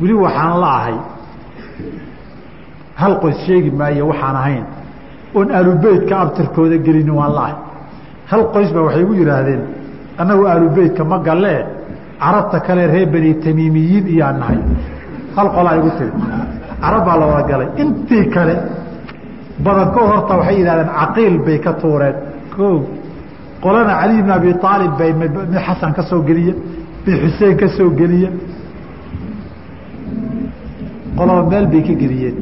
[SPEAKER 1] weli waxaan la ahay. Hal qoys sheegi maayo waxaan ahayn oon aalubeytka abtirkooda gelinin waan hal qoys baa waxay igu yidhaahdeen annagu aalubeytka ma gallee carabta kale reer beni tamiimiyiin iyaan nahay. Hal qolaa igu tiri carab baa la wada galay. Intii kale badankood horta waxay yidhahdeen caqiil bay ka tuureen. O qolana cali bn abi aalib bay mid xasan ka soo geliye mid xuseen ka soo geliye. Qolaba meel bay ka geliyeen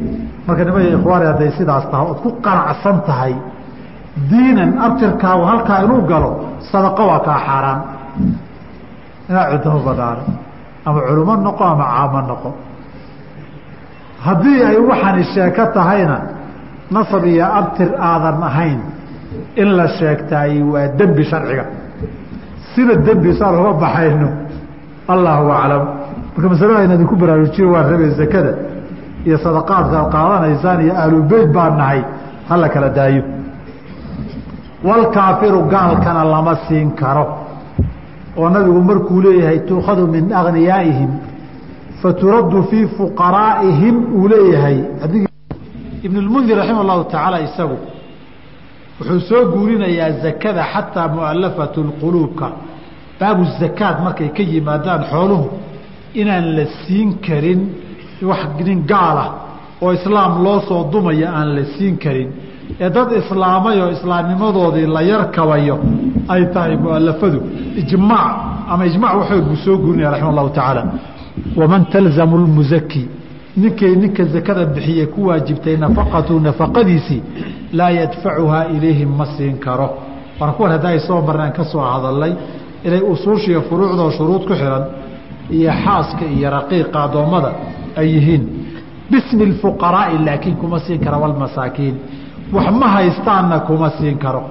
[SPEAKER 1] marka nimaya ikhwaani hadday sidaas tahay ood ku qanacsan tahay diinan abtirkaagu halkaa inuu galo sadaqo waa kaa xaaraan. Inaa cuddamo banaano ama culimo noqo ama caamo noqo. Haddii ay waxani sheeko tahayna nasab iyo abtir aadan ahayn in la sheegtaay waa dembi sharciga. Sida dembi saan uga baxayno. Allahu aclam. Marka masalada in idinku baraarujiyo waa rabay zakada iyo sadaqaadka ad qaadanaysaan iyo ahlubeyt baan nahay hala kala daayo. Walkaafiru gaalkana lama siin karo. Oo nabigu markuu leeyahay tuukhadu min agniyaaihim faturaddu fii fuqaraa'ihim uu leeyahay. Ibn lmundir raxima allahu tacaala isagu wuxuu soo guurinayaa zakada xataa mualafatu lquluubka baabu zakaad markay ka yimaadaan xooluhu inaan la siin karin wax nin gaal ah oo islaam loo soo dumaya aan la siin karin. Ee dad islaamay oo islaamnimadoodii la yarkabayo ay tahay mualafadu ijmaac ama ijmac waxood buu soo guurinaya raxima allahu tacaala waman talzamu lmuzaki ninkay ninka zakada bixiyey ku waajibtay nafaqatu nafaqadiisii laa yadfacuhaa ilayhim ma siin karo. War kuwan hadda soo marnaan ka soo hadalnay inay usuushiiyo furuucdoo shuruud ku xihan iyo xaaska iyo raqiiqa addoommada ay yihiin. Bismi lfuqaraa'i laakiin kuma siin kara walmasaakiin wax ma haystaanna kuma siin karo.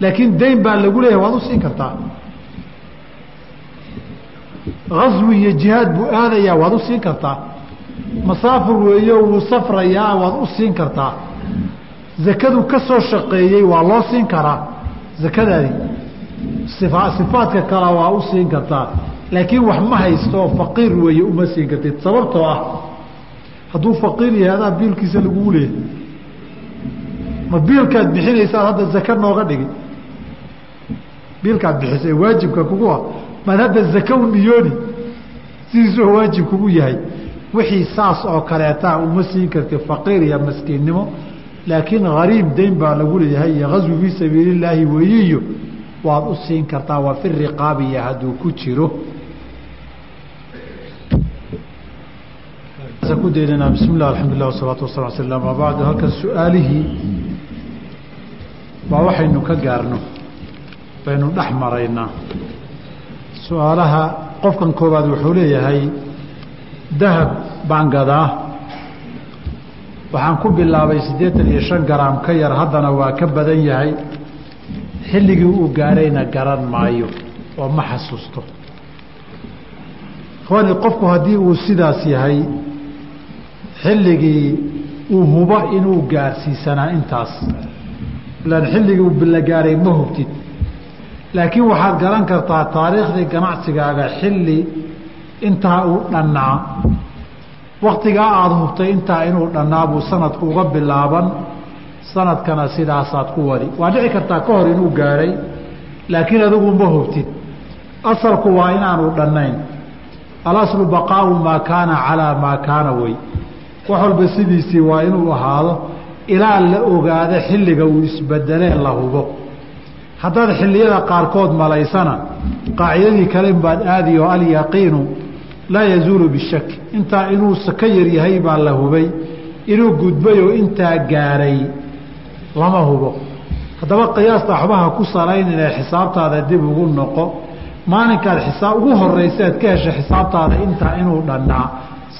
[SPEAKER 1] Laakiin dayn baa lagu leeyahay waad u siin kartaa. Aswi iyo jihaad buu aadayaa waad u siin kartaa. Masaafur weeyo wuu safrayaa waad u siin kartaa. Zakadu ka soo shaqeeyey waa loo siin karaa. Zakadaadi ifa sifaadka kale waa u siin kartaa laakiin wax ma haysto faqiir weeye uma siin kartid. Sababtoo ah hadduu faqiir yahay adaa biilkiisa lagugu leeyahay ma biilkaad bixinaysaad hadda zaka nooga dhigi. Biilkaad bixisa waajibka kugu ah maad hadda zaka u niyooni sidiisoo waajib kugu yahay. Wixii saas oo kaleetaa uma siin karti faqiir iyo maskiinnimo. Laakiin hariib dayn baa lagu leeyahay iyo gaswi fii sabiili illaahi weeyiyo waad u siin kartaa waa fi riqaabiya hadduu ku jiro ku daynanaa bismi illah alxamdulilah wasalaatu wasala sl ama bacdu. Halkan su'aalihii baa waxaynu ka gaarno baynu dhex maraynaa. Su'aalaha qofkan koobaad wuxuu leeyahay dahab baan gadaa. Waxaan ku bilaabay siddeetan iyo shan garaam ka yar haddana waa ka badan yahay. Xilligii uu gaarayna garan maayo oo ma xasuusto. Qofku haddii uu sidaas yahay xilligii uu hubo inuu gaarsiisanaa intaas. Ilaan xilligii bila gaaray ma hubtid. Laakiin waxaad garan kartaa taariikhdii ganacsigaaga xilli intaa uu dhannaa. Waktigaa aada hubtay intaa inuu dhannaa buu sanadku uga bilaaban. Sanadkana sidaasaad ku wadi. Waa dhici kartaa ka hor inuu gaadhay laakiin adigu ma hubtid. Asalku waa inaanu dhannayn. Alaslu baqaau maa kaana calaa maa kaana wey wax walba sidiisii waa inuu ahaado ilaa la ogaado xilliga uu isbedelee la hubo. Haddaad xilliyada qaarkood malaysana qaacidadii kalen baad aadi oo alyaqiinu laa yazuulu bishak intaa inuu ka yar yahay baa la hubay inuu gudbay oo intaa gaaray lama hubo. Haddaba qiyaasta waxbaha ku salayn inay xisaabtaada dib ugu noqo. Maalinkaad xisaab ugu horeysa aad ka heshay xisaabtaada intaa inuu dhannaa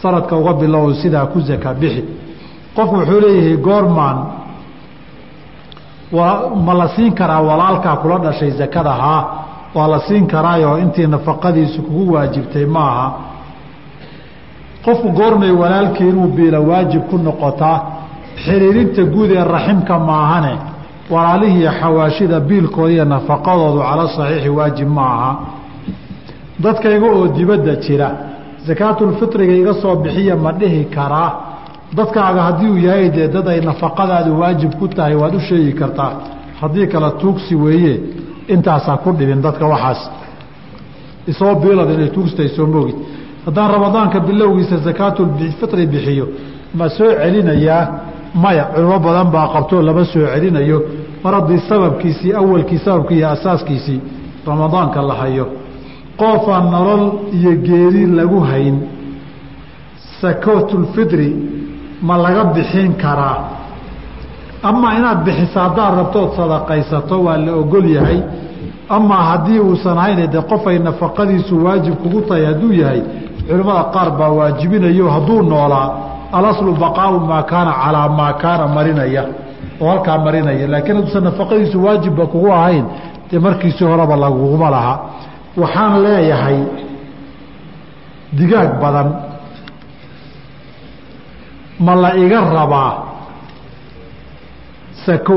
[SPEAKER 1] sanadka uga bilow sidaa ku zaka bixi. Qofku wuxuu leeyahay goormaan ma la siin karaa walaalkaa kula dhashay zakada haa waa la siin karaayo intii nafaqadiisu kugu waajibtay maaha qofku goormay walaalkii inuu biila waajib ku noqotaa xiriirinta guud ee raximka maahane walaalihii xawaashida biilkooda iyo nafaqadoodu cala saxiixi waajib ma aha. Dadkayga oo dibadda jira sakaatulfitriga iga soo bixiya ma dhihi karaa dadkaaga haddii uu yahay dee dad ay nafaqadaadu waajib ku tahay waad u sheegi kartaa. Haddii kale tuugsi weeye intaasaa ku dhibin dadka waxaas. Isoo biilad inay tuugstahay soo moogi. Haddaan ramadaanka bilowgiisa sakaatulfitri bixiyo ma soo celinayaa? Maya culimo badan baa qabtoo lama soo celinayo. Mar haddii sababkiisii awalkii sababkii iyo asaaskiisii ramadaanka la hayo qoofaan nolol iyo geeri lagu hayn. Sakaatulfitri ma laga bixin karaa. Amaa inaad bixiso haddaad rabtood sadaqaysato waa la ogol yahay. Amaa haddii uusan hayne de qofay nafaqadiisu waajib kugu tahay hadduu yahay culimmada qaar baa waajibinayo hadduu noolaa. Alaslu baqaau maa kaana calaa maa kaana marinaya oo halkaa marinaya. Laakiin hadduusan nafaqadiisu waajibba kugu ahayn dee markiisii horeba laguguma laha waxaan leeyahay digaag badan ma la iga rabaa sako.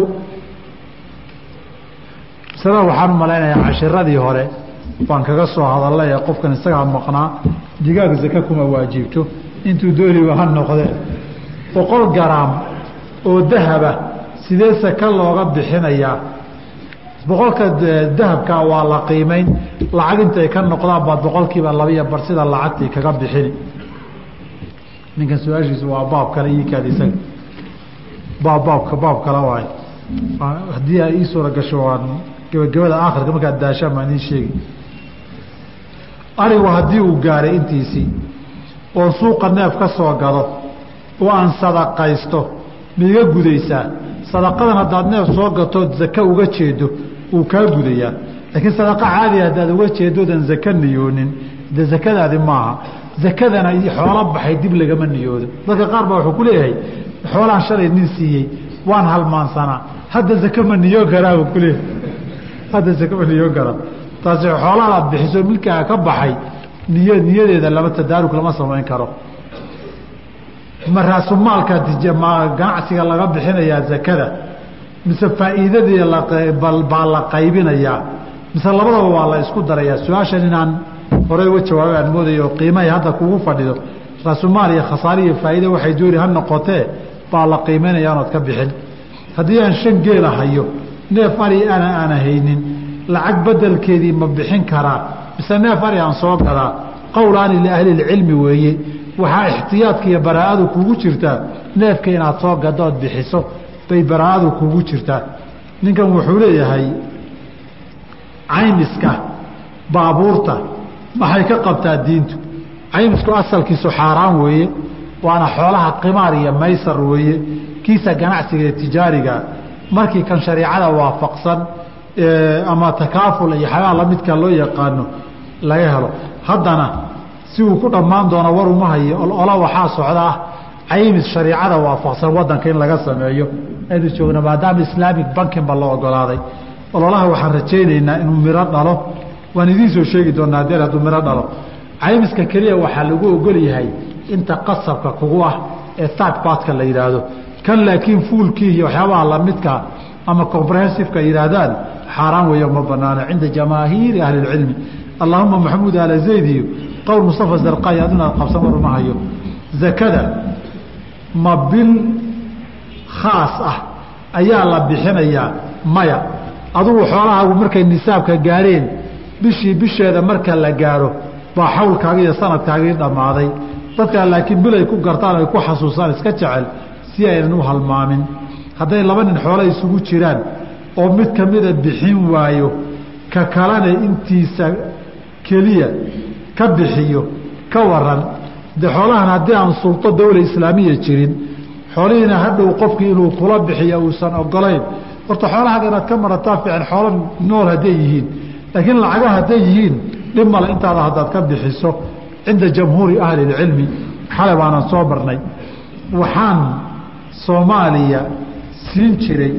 [SPEAKER 1] Masalada waxaan malaynayaa cashiradii hore baan kaga soo hadalay ee qofkan isagaa maqnaa digaag sako kuma waajibto. Intuu dooniba ha noqdee boqol garaam oo dahaba sidee saka looga bixinayaa boqolka dahabkaa waa la qiimeyn. Lacag intay ka noqdaan baad boqolkiiba labaiyo bar sida lacagtii kaga bixini ninkan su'aashiisu waa baab kale iikaad isaga baab baabka baab kale waayo haddii ay ii suura waan gebagabada aakhirka markaad daashaan baan idiin sheegi. Arigu haddii uu gaaray intiisii oo suuqa neef ka soo gado oo aan sadaqaysto maiga gudaysaa? Sadaqadan haddaad neef soo gatood zake uga jeedo wuu kaa gudayaa. Laakiin sadaqa caadiga haddaad uga jeedoodan zake niyoonin dee zakadaadi maaha. Zakadana xoolo baxay dib lagama niyoodo. Dadka qaar baa wuxuu ku leeyahay xoolaan shalay nin siiyey waan halmaansanaa hadda zake ma niyoon karaa buu kuleeyahay hadda zake ma niyoon karaa. Taasi xoolahaad bixiso milkaaga ka baxay niy niyadeeda lama tadaarug lama samayn karo. Ma raasumaalka ganacsiga laga bixinayaa zakada mise faa'iidadii baa la qaybinayaa mise labadaba waa la isku darayaa. Su'aashan inaan horey uga jawaabay aan moodayo qiimahay hadda kugu fadhido raasumaal iyo khasaare iyo faa'iida waxay dooni ha noqotee baa la qiimaynaya anood ka bixin. Haddii aan shan geela hayo neef ari ana aana haynin lacag bedelkeedii ma bixin karaa mise neef ari aan soo gadaa qowlaani liahlilcilmi weeye waxaa ixtiyaadka iyo baraa'adu kugu jirtaa neefka inaad soo gadood bixiso bay baraa'adu kugu jirtaa ninkan wuxuu leeyahay caymiska baabuurta. Maxay ka qabtaa diintu? Caymisku asalkiisu xaaraan weeye waana xoolaha qimaar iyo maysar weeye. Kiisa ganacsiga ee tijaariga markii kan shariicada waafaqsan ama takaaful iyo xagaa lamidka loo yaqaano laga helo. Haddana si uu ku dhammaan doono war uma hayo olola waxaa socda caymis shariicada waafaqsan wadanka in laga sameeyo aynu joogna maadaama islaamic bankin ba la ogolaaday ololaha waxaan rajaynaynaa inuu miro dhalo. Waan idiin soo sheegi doonaa hadeer hadduu miro dhalo. Caymiska keliya waxaa lagu ogol yahay inta qasabka kugu ah ee partka la yidhaahdo kan laakiin fuulkii iyo waxyaabaha lamidka ama comprehensiveka yihaahdaan xaaraan weeyo ma banaano cinda jamaahiiri ahli اlcilmi allahuma maxamuud ala zayd iyo qowl mustafa zarqayi aduna qabsan war zakada ma bil khaas ah ayaa la bixinayaa maya. Adugu xoolahaagu markay nisaabka gaareen bishii bisheeda marka la gaaro baa xawlkaagi iyo sanadkaagii dhammaaday. Dadkaa laakiin bil ay ku gartaan ay ku xasuusaan iska jecel si aynan u halmaamin. Hadday laba nin xoolo isugu jiraan oo mid ka mida bixin waayo ka kalena intiisa keliya ka bixiyo ka waran de xoolahan haddii aan sulto dawla islaamiya jirin xoolihiina hadhow qofkii inuu kula bixiyo uusan ogolayn horta xoolahaaga inaad ka marataa fiican xoolo nool hadday yihiin. Laakiin lacagaha hadday yihiin dhib male intaada haddaad ka bixiso cinda jamhuuri ahli اlcilmi xalay baanan soo marnay. Waxaan soomaaliya siin jiray.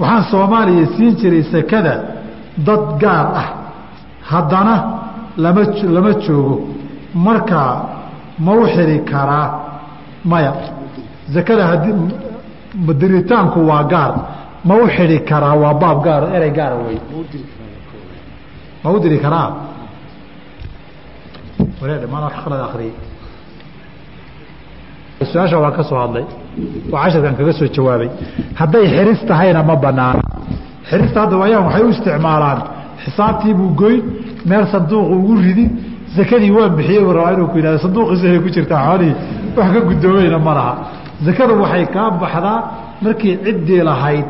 [SPEAKER 1] Waxaan soomaaliya siin jiray sekada dad gaar ah. Haddana lama lama joogo marka ma u xiri karaa maya. Zakada haddii diritaanku waa gaar ma u xidhi karaa waa baab gaar erey gaara wey ma u diri karaa su'aasha waan ka soo hadlay. Oo casharkan kaga soo jawaabay. Hadday xiris tahayna ma banaana xirista hadda waayaan waxay u isticmaalaan. Xisaabtiibuu goyn meel sanduuq ugu ridi zakadii waan bixiyey buu rabaa inuu ku yihahdo sanduuqiisahay ku jirtaa xoolihii wax ka guddoomayna ma laha. Zakadu waxay kaa baxdaa markii ciddii lahayd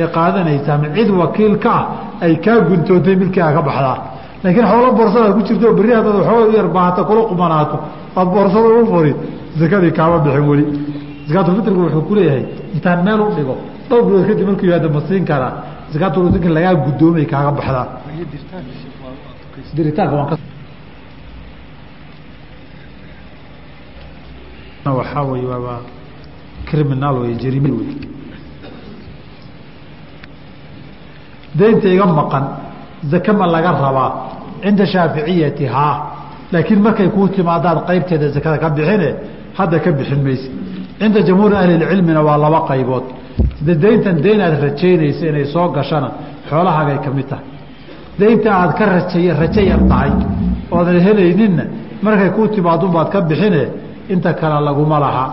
[SPEAKER 1] ee qaadanaysa ama cid wakiil ka ah ay kaa guntoontay milkiiga ka baxdaa. Laakiin xoolo boorsadaad ku jirto berri haddaad waxooga u yar baahata kula qumanaato aad boorsada u furid zakadii kaama bixin weli. Zakaatulfitrigu wuxuu ku leeyahay intaan meel u dhigo dhowr bilood kadib markuu yihaado ma siin karaa. Zakaatulfitrka lagaa guddoomay kaaga baxdaa diritaanka waan ka waxaa wey waaba criminal wey jarime wey daynta iga maqan zake ma laga rabaa cinda shaaficiyati haa laakiin markay kuu timaadaad qaybteeda zakada ka bixine hadda ka bixin mayse. Cinda jamhuuri ahlilcilmina waa laba qaybood. De dayntan dayn aad rajaynaysa inay soo gashana xoolahaagay ka mid tahay. Daynta aad ka rajay rajo yar tahay oodan helayninna markay kuu timaadunbaad ka bixine inta kale laguma laha.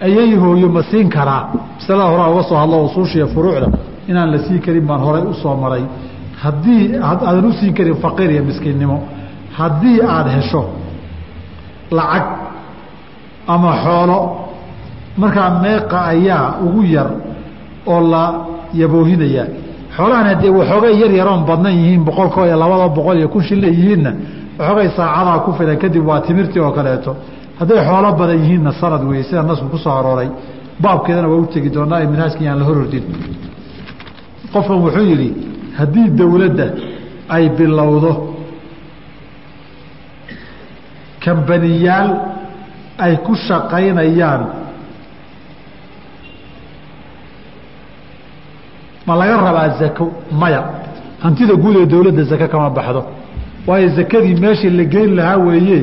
[SPEAKER 1] Ayay hooyo ma siin karaa masalada horaa uga soo hadlo usuushiiyo furuucda inaan la siin karin baan horay u soo maray. Haddii aadan u siin karin faqiir iyo miskiinnimo haddii aada hesho lacag ama xoolo markaa meeqa ayaa ugu yar oo la yaboohinayaa xoolahana dee waxoogay yar yaroon badnan yihiin boqolkoo iyo labada boqol iyo kun shille yihiinna waxoogay saacadaa ku filan kadib waa timirtii oo kaleeto. Hadday xoolo badan yihiinna sanad weeye sida nasku ku soo arooray. Baabkeedana waa u tegi doonaa ee minhaajka yaan la horordin qofkan wuxuu yidhi haddii dowladda ay bilowdo kambaniyaal ay ku shaqaynayaan ma laga rabaa zako maya? Hantida guud ee dowladda zake kama baxdo waayo zakadii meeshii la geyn lahaa weeye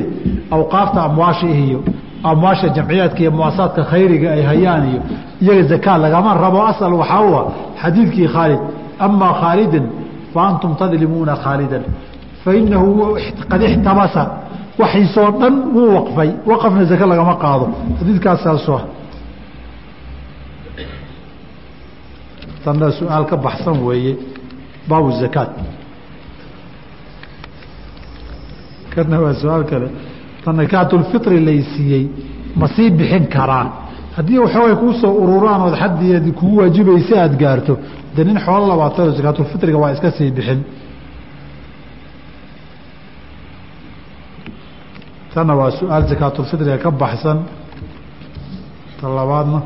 [SPEAKER 1] awqaafta amwaasha iyo amwaasha jamciyaadka iyo muasasaadka khayriga ay hayaan iyo iyaga zakaa lagama rabo. Asal waxaa u ah xadiidkii khaalid amaa khaalidin fa tadlimuuna khaalidan fainahu qad ixtabasa waxiisoo dhan wuu waqfay. Waqafna zake lagama qaado. Xadiidkaas saasoo tanna su'aal ka baxsan weeye baabu zakaat kana waa su'aal kale. Tanakaatulfitri laysiiyey ma sii bixin karaan. Haddii waxoogay kuu soo ururaan ood xaddi kugu waajibaysa aada gaarto de nin xoolo labaatano zakaatulfitriga waa iska sii bixin. Tanna waa su'aal zakaatulfitriga ka baxsan. Ta labaadna.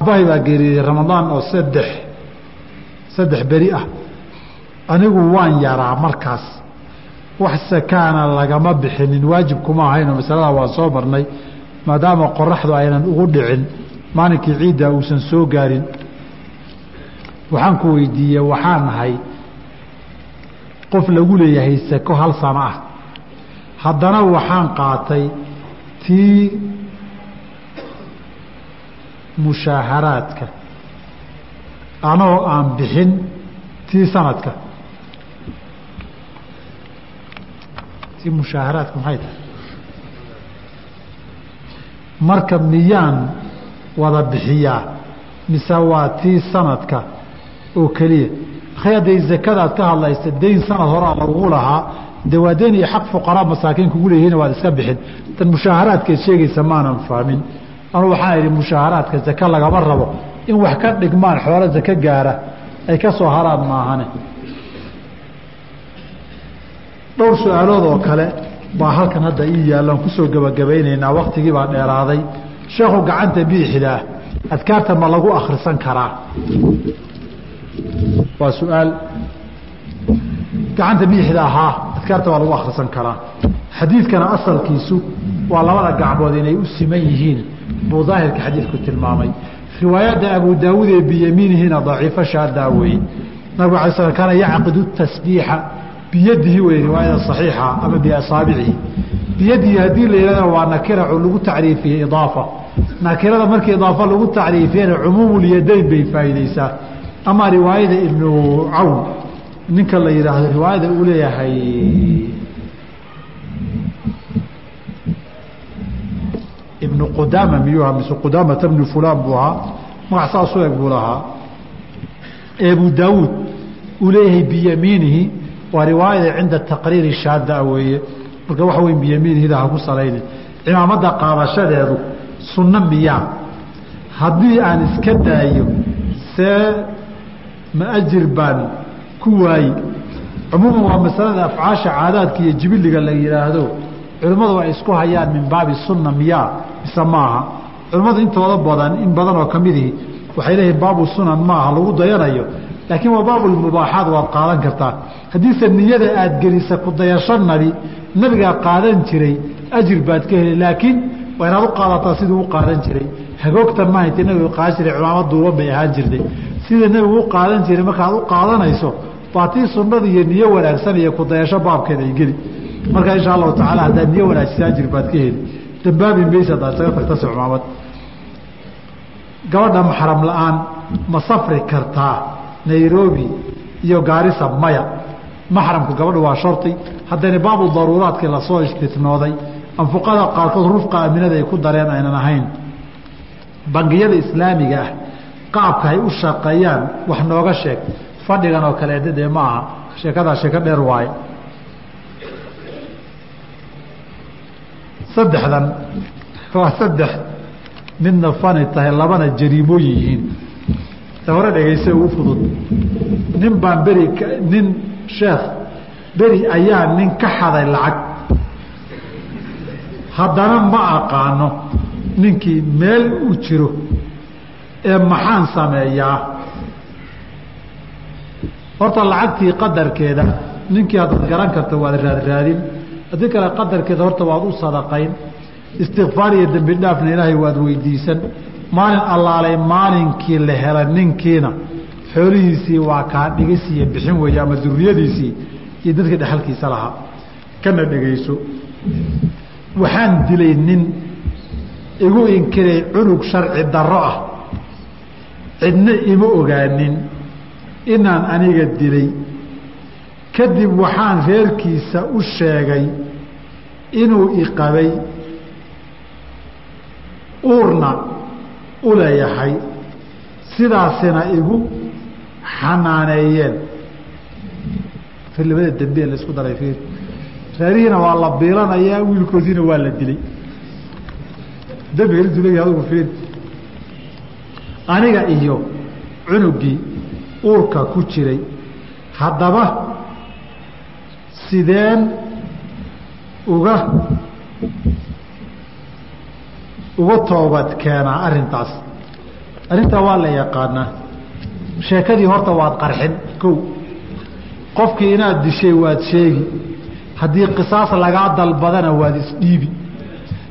[SPEAKER 1] Abahay baa geeriyey ramadaan oo saddex saddex beri ah. Anigu waan yaraa markaas. Wax sakaana lagama bixinin waajib kuma ahayno masalada waan soo marnay. Maadaama qoraxdu aynan ugu dhicin maalinkii ciidda uusan soo gaarin. Waxaan ku weydiiyey waxaan ahay qof lagu leeyahay sako hal sano ah. Haddana waxaan qaatay tii mushaaharaadka anoo aan bixin tii sanadka. Tii mushaaharaadka maxay tahay? Marka miyaan wada bixiyaa mise waa tii sanadka oo keliya? Akhay hadday zakadaad ka hadlaysa dayn sanad horaa lagu lahaa de waa dayn iyo xaq fuqaraa masaakiin kugu leeyihiin waad iska bixin. Tan mushaaharaadkeed sheegaysa maanan fahmin. Anu waxaan idhi mushaaharaadka zake lagama rabo in wax ka dhigmaan xoolo zake gaara ay ka soo haraan maahane. Dhowr su'aalood oo kale baa halkan hadda ii yaallaan ku soo gebagabaynaynaa waktigii baa dheeraaday. Sheekhu gacanta biixidaa adkaarta ma lagu akhrisan karaa? Waa su'aal. Gacanta biixida ahaa adkaarta waa lagu akhrisan karaa. Xadiidkana asalkiisu waa labada gacmood inay u siman yihiin buu daahirka xadiidku tilmaamay riwaayadda abu daawuud ee biyamiinihina daciifo shaadaa weeye. Nabigu alay slam kaana yacqidu tasbiixa biyadihi wey riwaayada saxiixa ama biasaabicihi biyadihi haddii la yihahda waa nakiracu lagu tacriifiyey idaafa. Nakirada markii idaafa lagu tacriifiyana cumuumulyadayn bay faa'iideysaa ama riwaayada ibnu cawn ninka la yidhaahdo riwaayada uu leeyahay ibnu qudaama miyuuha mise qudaamata bnu fulaan buu ahaa? Magac saasu eg buu lahaa. Abu daawuud uu leeyahay biyamiinihi. Waa riwaayada cinda taqriiri shaada weeye. Marka waxa wey biyamiinihida ha ku salayni cimaamadda qaadashadeedu sunno miyaa haddii aan iska daayo see ma ajir baan ku waayi cumuuman waa masalada afcaasha caadaadka iyo jibiliga la yidhaahdo culimmadu ay isku hayaan min baabi sunna miyaa mise maaha. Culimmadu intooda badan in badan oo kamidii waxay leeyihiin baabu sunan maaha lagu dayanayo. Laakiin waa baabulmubaaxaad waad qaadan kartaa. Haddiise niyada aad gelisa ku dayasho nabi nabigaa qaadan jiray ajir baad ka heli. Laakiin waa inaad u qaadataa siduu u qaadan jiray. Hagoogtan mahayti nabigu qaadan jiray cumaamad duuban bay ahaan jirtay. Sida nebigu u qaadan jiray markaad u qaadanayso baa tii iyo niyo wanaagsan iyo kudayasho baabkeeda ay geli. Marka insha allahu tacaala haddaad niyo wanaagsan ajir baad ka heli dambaabi maysa hadaad isaga tagtase cumaamad gabadha maxram la'aan ma safri kartaa nairobi iyo gaarisa maya maxramku gabadha waa sharti haddayna baabu daruuraadkii la soo istinooday anfuqada qaarkood rufqa aaminada ay ku dareen aynan ahayn bangiyada islaamiga ah qaabka ay u shaqeeyaan wax nooga sheeg fadhigan oo kaleeta dee ma aha sheekadaa sheeko dheer waaye saddexdan. Waa saddex. Midna fani tahay labana jariimooyin yihiin. Hore dhegayse ugu fudud. Nin baan beri nin sheekh beri ayaa nin ka xaday lacag. Haddana ma aqaano ninkii meel u jiro ee maxaan sameeyaa. Horta lacagtii qadarkeeda ninkii haddaad garan karta waad raadraadin haddii kale qadarkeeda horta waad u sadaqayn istikfaar iyo dembi dhaafna ilaahay waad weydiisan. Maalin allaalay maalinkii la hela ninkiina xoolihiisii waa kaa dhigis bixin weeye ama duriyadiisii iyo dadka dhexalkiisa lahaa kana dhegayso waxaan dilay nin igu inkiray cunug sharci darro ah. Cidna ima ogaanin inaan aniga dilay kadib waxaan reerkiisa u sheegay inuu iqabay uurna u leeyahay. Sidaasina igu xanaaneeyeen. Labada dambe la isku daray ir reerihiina waa la biilanayaa wiilkoodiina waa la dilay. Dambiga adgu ir aniga iyo cunugii uurka ku jiray haddaba sideen uga uga toobad keenaa arrintaas. Arrintaa waa la yaqaanaa. Sheekadii horta waad qarxin kow. Qofkii inaad dishay waad sheegi. Haddii qisaas lagaa dalbadana waad isdhiibi.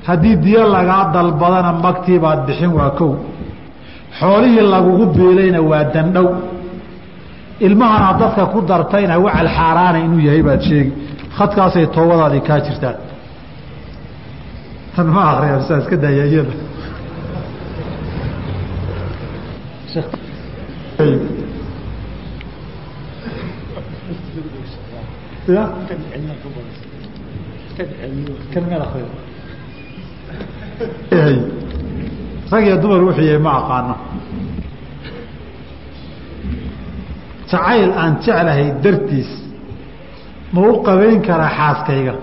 [SPEAKER 1] Haddii diyo lagaa dalbadana magtii baad bixin waa kow. Xoolihii lagugu biilayna waa dandhow ilmahana dadka ku dartayna wacal xaaraana inuu yahay baad sheegi. Khadkaasay toobadaadii kaa jirtaan tan ma akriya saa iska daaya iyada. Ya? Rag iyo dumar wuxuu yahay ma aqaano jacayl aan jeclahay dartiis ma u qabayn karaa xaaskayga?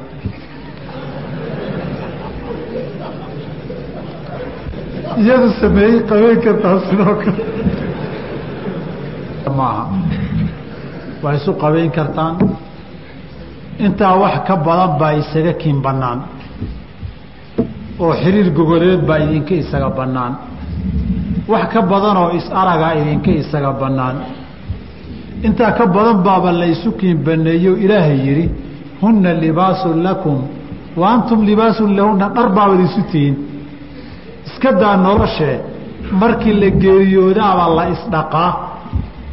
[SPEAKER 1] Iyadu sameeyey qabayn kartaa sidoo kale. Maaha. Waa isu qabayn kartaan. Intaa wax ka badan baa isaga kiin bannaan. Oo xiriir gogoleed baa idinka isaga bannaan. Wax ka badan oo is-aragaa idinka isaga bannaan intaa ka badan baaba la isu kiin baneeyo ilaahay yidhi hunna libaasun lakum wa antum libaasun lahunna dhar baabad isu tihiin. Iska daa noloshee markii la geeriyoodaabaa la isdhaqaa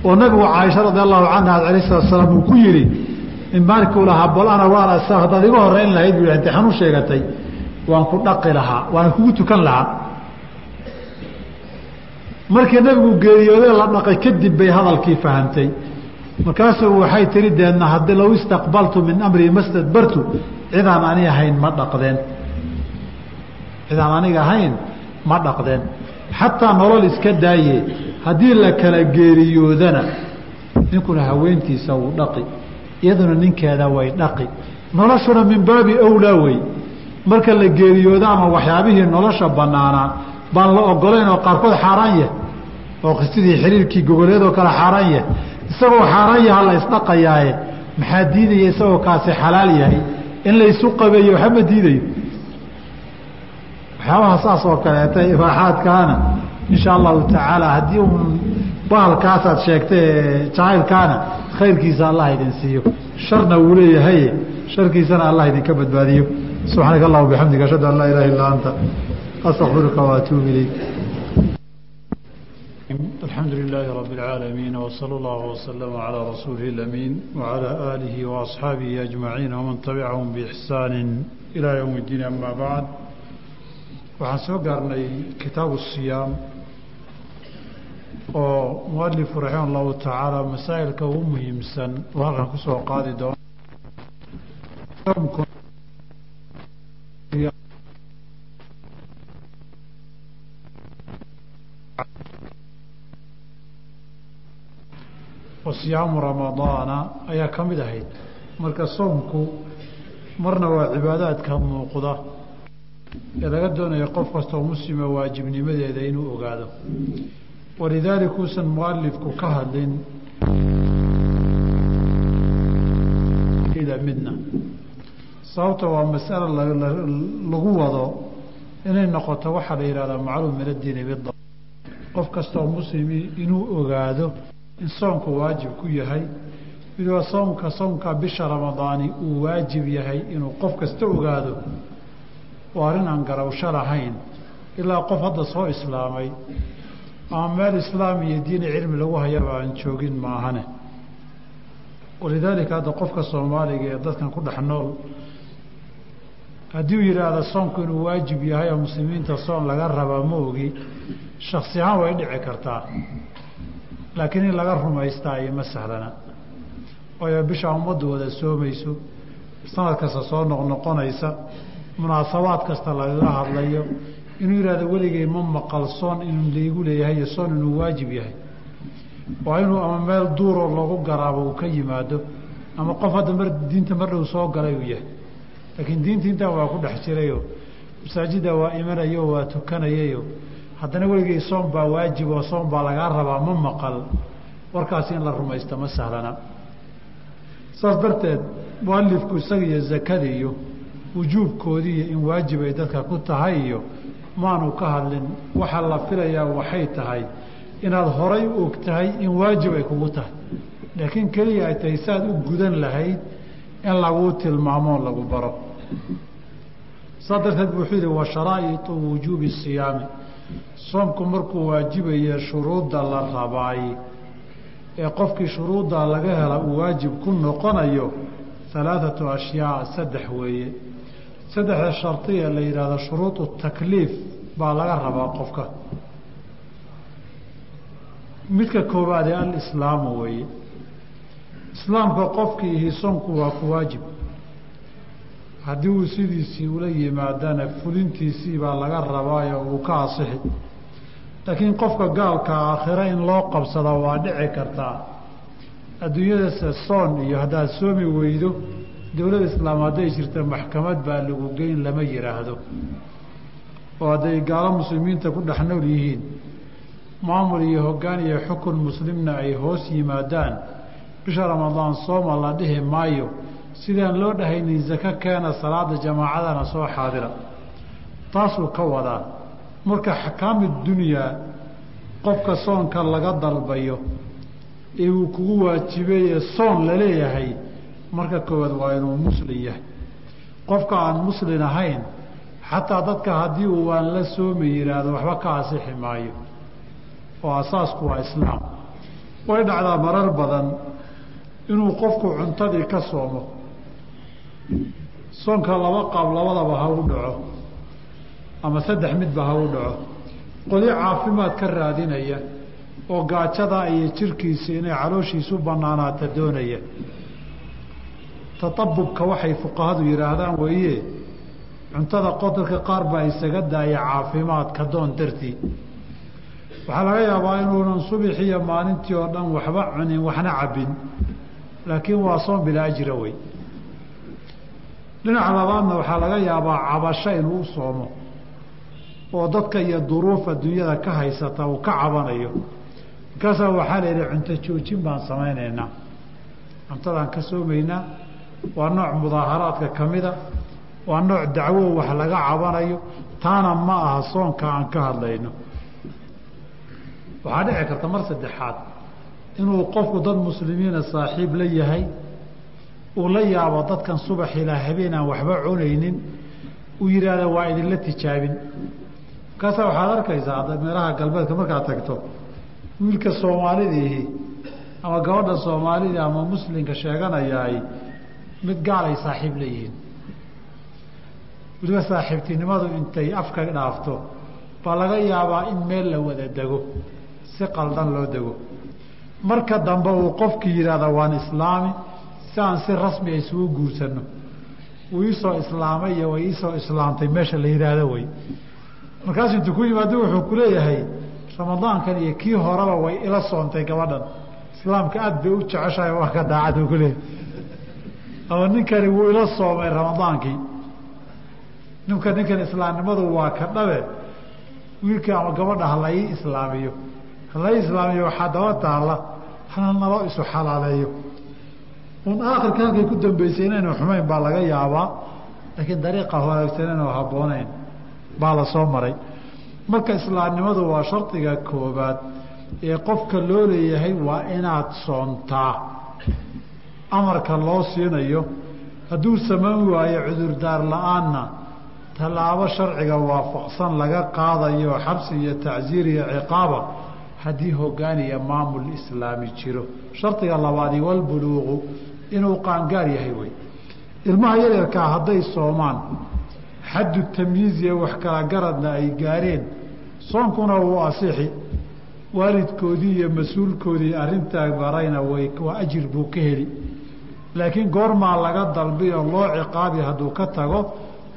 [SPEAKER 1] oo nabigu caaisha radi allahu canha alayh salatu salaam uu ku yidhi imaarkuu lahaa bal ana waana sa haddaad iga horeyn lahayd bu intay xanuun sheegatay waan ku dhaqi lahaa waan kugu tukan lahaa. Markii nabigu geeriyooday la dhaqay kadib bay hadalkii fahamtay markaasuu waxay tiri deedna haddii low istaqbaltu min amrii mastadbartu cidaan ani ahayn ma dhaqdeen. Cidaan aniga ahayn ma dhaqdeen. Xataa nolol iska daaye haddii la kala geeriyoodana ninkuna haweentiisa wuu dhaqi iyaduna ninkeeda way dhaqi. Noloshuna min baabi awlaa wey. Marka la geeriyoodo ama waxyaabihii nolosha banaanaa baan la ogolayn oo qaarkood xaaraan yah oo sidii xiriirkii gogoleedoo kale xaaraan yah isagoo xaaraan yaha la isdhaqayaaye maxaa diidaya isagoo kaasi xalaal yahay? In laysu qabeeyo waxba ma diidayo? Waxyaabaha saas oo kaleeta ibaaxaadkaana insha allahu tacaala haddii un bahalkaasaad sheegtay jacaylkaana khayrkiisa allah idin siiyo. Sharna wuu leeyahaye sharkiisana allah idinka badbaadiyo. Subxaanaka allahuma bixamdika ashhadu an laa ilaha illaa anta astaqfiruka waatuubu ilayk
[SPEAKER 2] الحمد لله رب العالمين وصلى الله وسلم على رسوله الأمين وعلى آله وأصحابه أجمعين ومن تبعهم بإحسان إلى يوم الدين أما بعد waxaan soo gaarnay kitaabu الصiyaam oo mualifu raximah اllahu tacaala masaa'ilka ugu muhiimsan oo halkan kusoo qaadi doono siyaamu ramadaana ayaa ka mid ahayd. Marka soomku marna waa cibaadaadka muuqda. Ee laga doonayo qof kastoo muslima waajibnimadeeda inuu ogaado. Walidaalika uusan mualifku ka hadlin. Midna. Sababta waa masalo lagu wado inay noqoto waxaa la yihahdaa macluum min addiini bida qof kastoo muslimi inuu ogaado in soomku waajib ku yahay. Midwa soomka soomka bisha ramadaani uu waajib yahay inuu qof kasta ogaado. Waa arrin aan garawsho lahayn ilaa qof hadda soo islaamay. Ama meel islaam iyo diini cilmi lagu hayaba aan joogin maahane. Walidaalika hadda qofka soomaaliga ee dadkan ku dhex nool haddii uu yidhaahdo soomku inuu waajib yahay oo muslimiinta soon laga rabaa ma ogi shaksi ahaan way dhici kartaa laakiin in laga rumaystaa ma sahlana. Waayo bishaa ummaddu wada soomayso sanad kasta soo noqnoqonaysa munaasabaad kasta lagaga hadlayo inuu yihahdo weligay ma maqal soon inuu laygu leeyahay iyo soon inuu waajib yahay. Waa inuu ama meel duuroo lagu garaabo uu ka yimaado ama qof hadda mar diinta mar dhow soo galay uu yahay. Laakiin diinta intaa waa ku dhex jirayo masaajidda waa imanayo waa tukanayayo haddana weligay soom baa waajib oo soom baa lagaa rabaa ma maqal. Warkaasi in la rumaysta ma sahlana. Saas darteed mualifku isaga iyo zakada iyo wujuubkoodiiyo in waajib ay dadka ku tahay iyo maanu ka hadlin waxaa la filayaa waxay tahay. Inaad horay u og tahay in waajib ay kugu tahay. Laakiin keliya ay tahay saaad u gudan lahayd in laguu tilmaamoo lagu baro. Saas darteed wuxuu yihi wa sharaa'iطu wujuubi siyaami soomku markuu waajibaye shuruudda la rabaay ee qofkii shuruudda laga hela uu waajib ku noqonayo alaaثatu ashyaa saddex weeye. Saddexda shardiya la yidhahdo shuruudu takliif baa laga rabaa qofka. Midka koobaadee alislaamu weeye. Islaamka qofkiihi soomku waa ku waajib haddii uu sidiisii ula yimaadana fulintiisii baa laga rabaayo uu ka asixi laakiin qofka gaalka aakhiro in loo qabsado waa dhici kartaa adduunyadase soon iyo haddaad soomi weydo dowlad islaam hadday jirta maxkamad baa lagu geyn lama yidhaahdo oo hadday gaalo muslimiinta ku dhex nool yihiin. Maamul iyo hoggaan iyo xukun muslimna ay hoos yimaadaan. Bisha ramadaan sooma la dhihi maayo sidaan loo dhahaynin zako keena salaada jamaacadana soo xaadira taasuu ka wadaa. Marka xakaami dunyaa qofka soonka laga dalbayo ee uu kugu waajibeeye soon la leeyahay marka koowaad waa inuu muslin yahay. Qofka aan muslin ahayn xataa dadka haddii uu waan la soomi yidhaahdo waxba ka asixi maayo. Oo asaasku waa islaam. Way dhacdaa marar badan inuu qofku cuntadii ka soomo soonka laba qaab labadaba ha u dhaco ama saddex midba ha u dhaco. Qolyo caafimaad ka raadinaya oo gaajada iyo jirkiisa inay calooshiisu banaanaata doonaya. Tatabubka waxay fuqahadu yidhaahdaan weeye cuntada qodalka qaar baa isaga daaya caafimaadka doon dartii. Waxaa laga yaabaa inuunan subixiyo maalintii oo dhan waxba cunin waxna cabbin. Laakiin waa soon bilaa ajira wey dhinaca labaadna waxaa laga yaabaa cabasho inuu soomo oo dadka iyo duruuf adduunyada ka haysata uu ka cabanayo. Markaasaa waxaa la yidhi cunto joojin baan samaynaynaa. Cuntadaan ka soomaynaa waa nooc mudaaharaadka ka mida. Waa nooc dacwo wax laga cabanayo. Taana ma aha soonka aan ka hadlayno. Waxaa dhici karta mar saddexaad. Inuu qofku dad muslimiina saaxiib la yahay uu la yaabo dadkan subax ilaa habeen aan waxba cunaynin uu yidhaahda waa idinla tijaabin. Markaasaa waxaad arkaysaa hadda meelaha galbeedka markaad tagto wiilka soomaalidiihi ama gabadha soomaalida ama muslimka sheeganayaay mid gaalay saaxiib leeyihiin. Weliba saaxiibtinimadu intay afka dhaafto baa laga yaabaa in meel la wada dego si qaldan loo dego. Marka dambe uu qofkii yidhaahda waan islaami si aan si rasmia isugu guursanno. Uu iisoo islaamay iyo way iisoo islaamtay meesha la yidhaahdo wey markaasu intuu ku yimaado wuxuu ku ramadaankan iyo kii horeba way ila soontay gabadhan. Islaamka aad bay u jeceshahay waa ka daacad uu ku ama ninkani wuu ila soomay ramadaankii. Ninka ninkan islaamnimadu waa ka dhabe wiilkii ama gabadha hala islaamiyo. Hala islaamiyo waxaa daba taalla hana naloo isu xalaaleeyo un aakhirka halkay ku dambeysay inaynu xumayn baa laga yaabaa laakiin dariiqa wanaagsanen oo habbooneyn baa la soo maray. Marka islaamnimadu waa shardiga koobaad ee qofka loo leeyahay waa inaad soontaa amarka loo siinayo. Hadduu samayn waayo cudurdaar la'aanna tallaabo sharciga waafaqsan laga qaadayo xabsi iyo tacsiir iyo ciqaaba haddii hogaan iyo maamul islaami jiro. Shardiga labaadi walbuluuqu inuu qaangaar yahay wey ilmaha yaryarkaa hadday soomaan xaddu tamyiiz iyo wax kala garadna ay gaareen soonkuna wuu asixi. Waalidkoodii iyo mas'uulkoodii arrintaa barayna waa ajir buu ka heli. Laakiin goormaa laga dalbiyo loo ciqaabi hadduu ka tago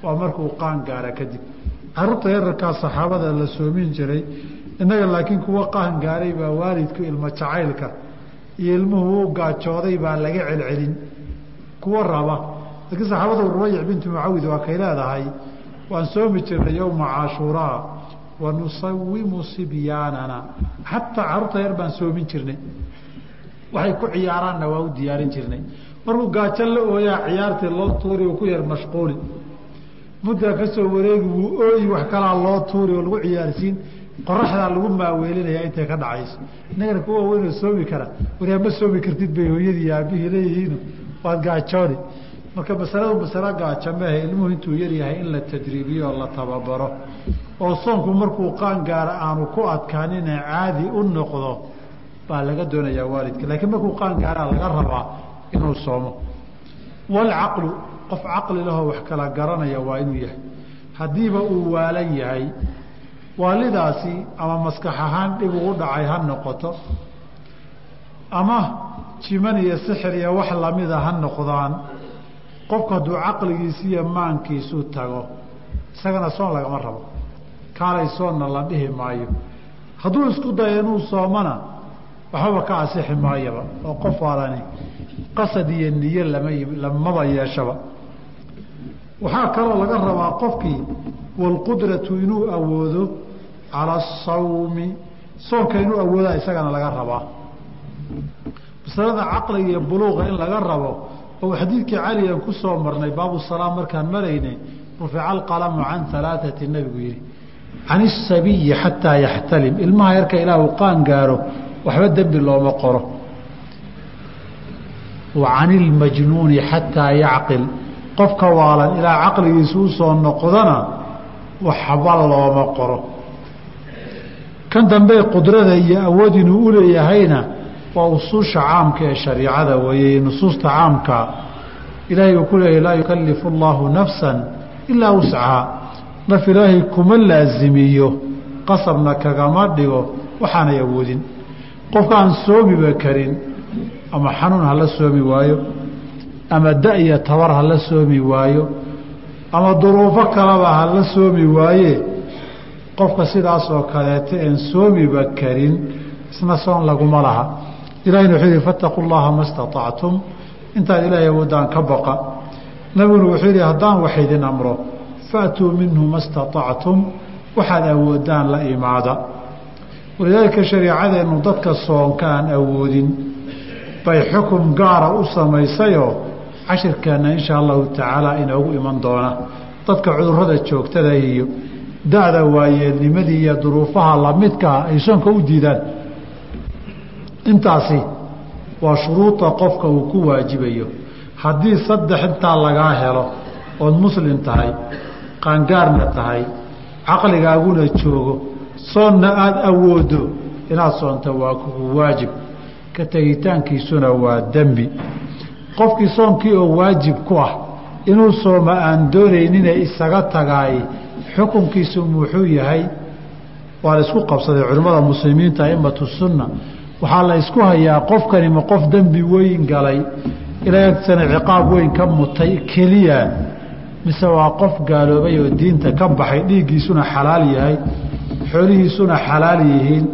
[SPEAKER 2] waa markuu qaan gaara kadib. Carruurta yararkaa saxaabada la soomin jiray innaga laakiin kuwa qaan gaaray baa waalidku ilmo jacaylka iyo ilmuhu u gaajooday baa laga celcelin. Kuwa raba. Laakiin saxaabada rubayic bintu mucawid waa kay leedahay waan soomi jirnay yowma cashuuraa wa sibyaanana. Xataa carruurta yar baan soomin jirnay waxay ku ciyaaraanna waa u diyaarin jirnay. Markuu gaajo la ooyaa ciyaartii loo tuuri uu ku yar mashquuli. Muddaa ka soo wareegi wuu ooyi wax kalaa loo tuuri oo lagu ciyaarsiin qoraxdaa lagu maaweelinaya intay ka dhacayso. Innagana kuwa weynoo soomi kara waryaa ma soomi kartid bay hooyadii aabihii leeyihiino waad gaajooni marka masaladu masalo gaajo mehe ilmuhu intuu yaryahay in la tadriibiyo oo la tababaro. Oo soonku markuu qaan gaara aanu ku adkaanina caadi u noqdo baa laga doonayaa waalidka. Laakiin markuu qaan gaaraa laga rabaa inuu soomo. Walcaqlu qof caqli lahoo wax kala garanaya waa inuu yahay. Haddiiba uu waalan yahay waalidaasi ama maskax ahaan dhib ugu dhacay ha noqoto. Ama jiman iyo sixir iyo wax lamida ha noqdaan. Qofku hadduu caqligiisi iyo maankiisu tago isagana soon lagama rabo. Kaalay soonna la dhihi maayo. Hadduu isku dayo inuu soomana waxbaba ka asixi maayaba oo qof alani qasad iyo niyo lama lamaba yeeshaba. Waxaa kaloo laga rabaa qofkii walqudratu inuu awoodo cala asawmi soonka inuu awoodaa isagana laga rabaa masalada caqliga iyo buluuqa in laga rabo oo xadiidkii caligan ku soo marnay baabu salaam markaan maraynay rufica alqalamu can alaaati nabigu yihi can isabiyi xataa yaxtalim ilmaha yarka ilaa uu qaan gaaro waxba dembi looma qoro wa can ilmajnuuni yacqil qofka waalan ilaa caqligiisa u noqdana waxba looma qoro kan dambe qudrada iyo awood inuu u leeyahayna waa usuusha caamka ee shariicada weeye. Nusuusta caamka ilaahay uu ku leeyahy laa yukalifu allaahu nafsan ilaa wuscahaa naf ilaahay kuma laazimiyo qasabna kagama dhigo waxaanay awoodin. Qofkaan soomiba karin ama xanuun hala soomi waayo ama da iyo tabar hala soomi waayo ama duruufo kaleba hala soomi waaye qofka sidaas oo kaleeto een soomiba karin isna soon laguma laha. Ilahina wuxuu yihi fattaquu llaha ma staطactum intaad ilaahay awoodaan ka baqa. Nabiguna wuxuu yihi haddaan wax idin amro faatuu minhu ma staطactum waxaad awoodaan la imaada. Walidaalika shareecadeennu dadka soonka aan awoodin bay xukun gaara u samaysayoo cashirkeenna insha allahu tacaala inoogu iman doona. Dadka cudurrada joogtada iyo da-da waayeelnimadii iyo duruufaha lamidkaa ay soonka u diidaan. Intaasi waa shuruuda qofka uu ku waajibayo. Haddii saddex intaa lagaa helo ood muslim tahay qaangaarna tahay caqligaaguna joogo soonna aada awoodo inaad soonta waa kugu waajib. Ka tegitaankiisuna waa dembi. Qofkii soonkii oo waajib ku ah inuu sooma aan doonaynine isaga tagaay xukunkiisu muxuu yahay waa la isku qabsaday culimmada muslimiinta aimatu sunna. Waxaa la isku hayaa qofkani ma qof dembi weyn galay ilaa ciqaab weyn ka mutay keliya mise waa qof gaaloobay oo diinta ka baxay dhiiggiisuna xalaal yahay xoolihiisuna xalaal yihiin.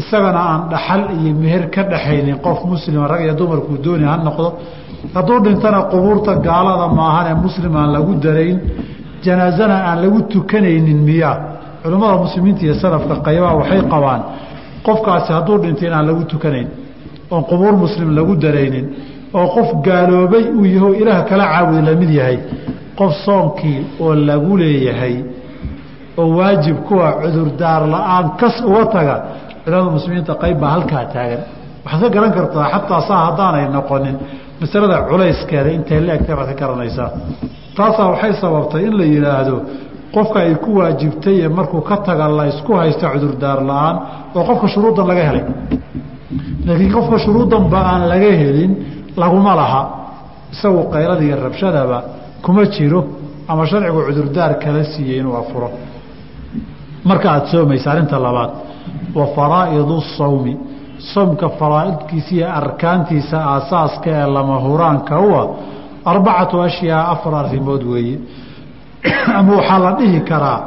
[SPEAKER 2] Isagana aan dhaxal iyo meher ka dhaxaynin qof muslima rag iyo dumarkuu dooni ha noqdo. Hadduu dhintana qubuurta gaalada maahanee muslim aan lagu darayn janaasana aan lagu tukanaynin miyaa culimmada muslimiinta iyo salafka qaybaha waxay qabaan qofkaasi hadduu dhinto inaan lagu tukanayn oon qubuur muslim lagu daraynin oo qof gaaloobay uu yaho ilaah kala caabudi la mid yahay qof soonkii oo lagu leeyahay oo waajib kuwa cudurdaar la'aan kas uga taga culimada muslimiinta qayb baa halkaa taagan. Waxaad ka garan kartaa xataa saa haddaanay noqonin masalada culayskeeda intay la egtay baad ka garanaysaa taasaa waxay sababtay in la yidhaahdo qofka ay ku waajibtay ee markuu ka taga la isku haysta cudurdaar la'aan oo qofka shuruuddan laga helay. Laakiin qofka shuruuddanba aan laga helin laguma laha. Isagu qaylada iyo rabshadaba kuma jiro ama sharcigu cudurdaar kala siiyey inuu afuro. Marka aada soomaysa arrinta labaad wa faraa'idu sawmi. Soomka faraa'idkiisa iyo arkaantiisa aasaaska ee lama huraanka uwa arbacatu ashyaa afar arrimood weeye ama waxaa la dhihi karaa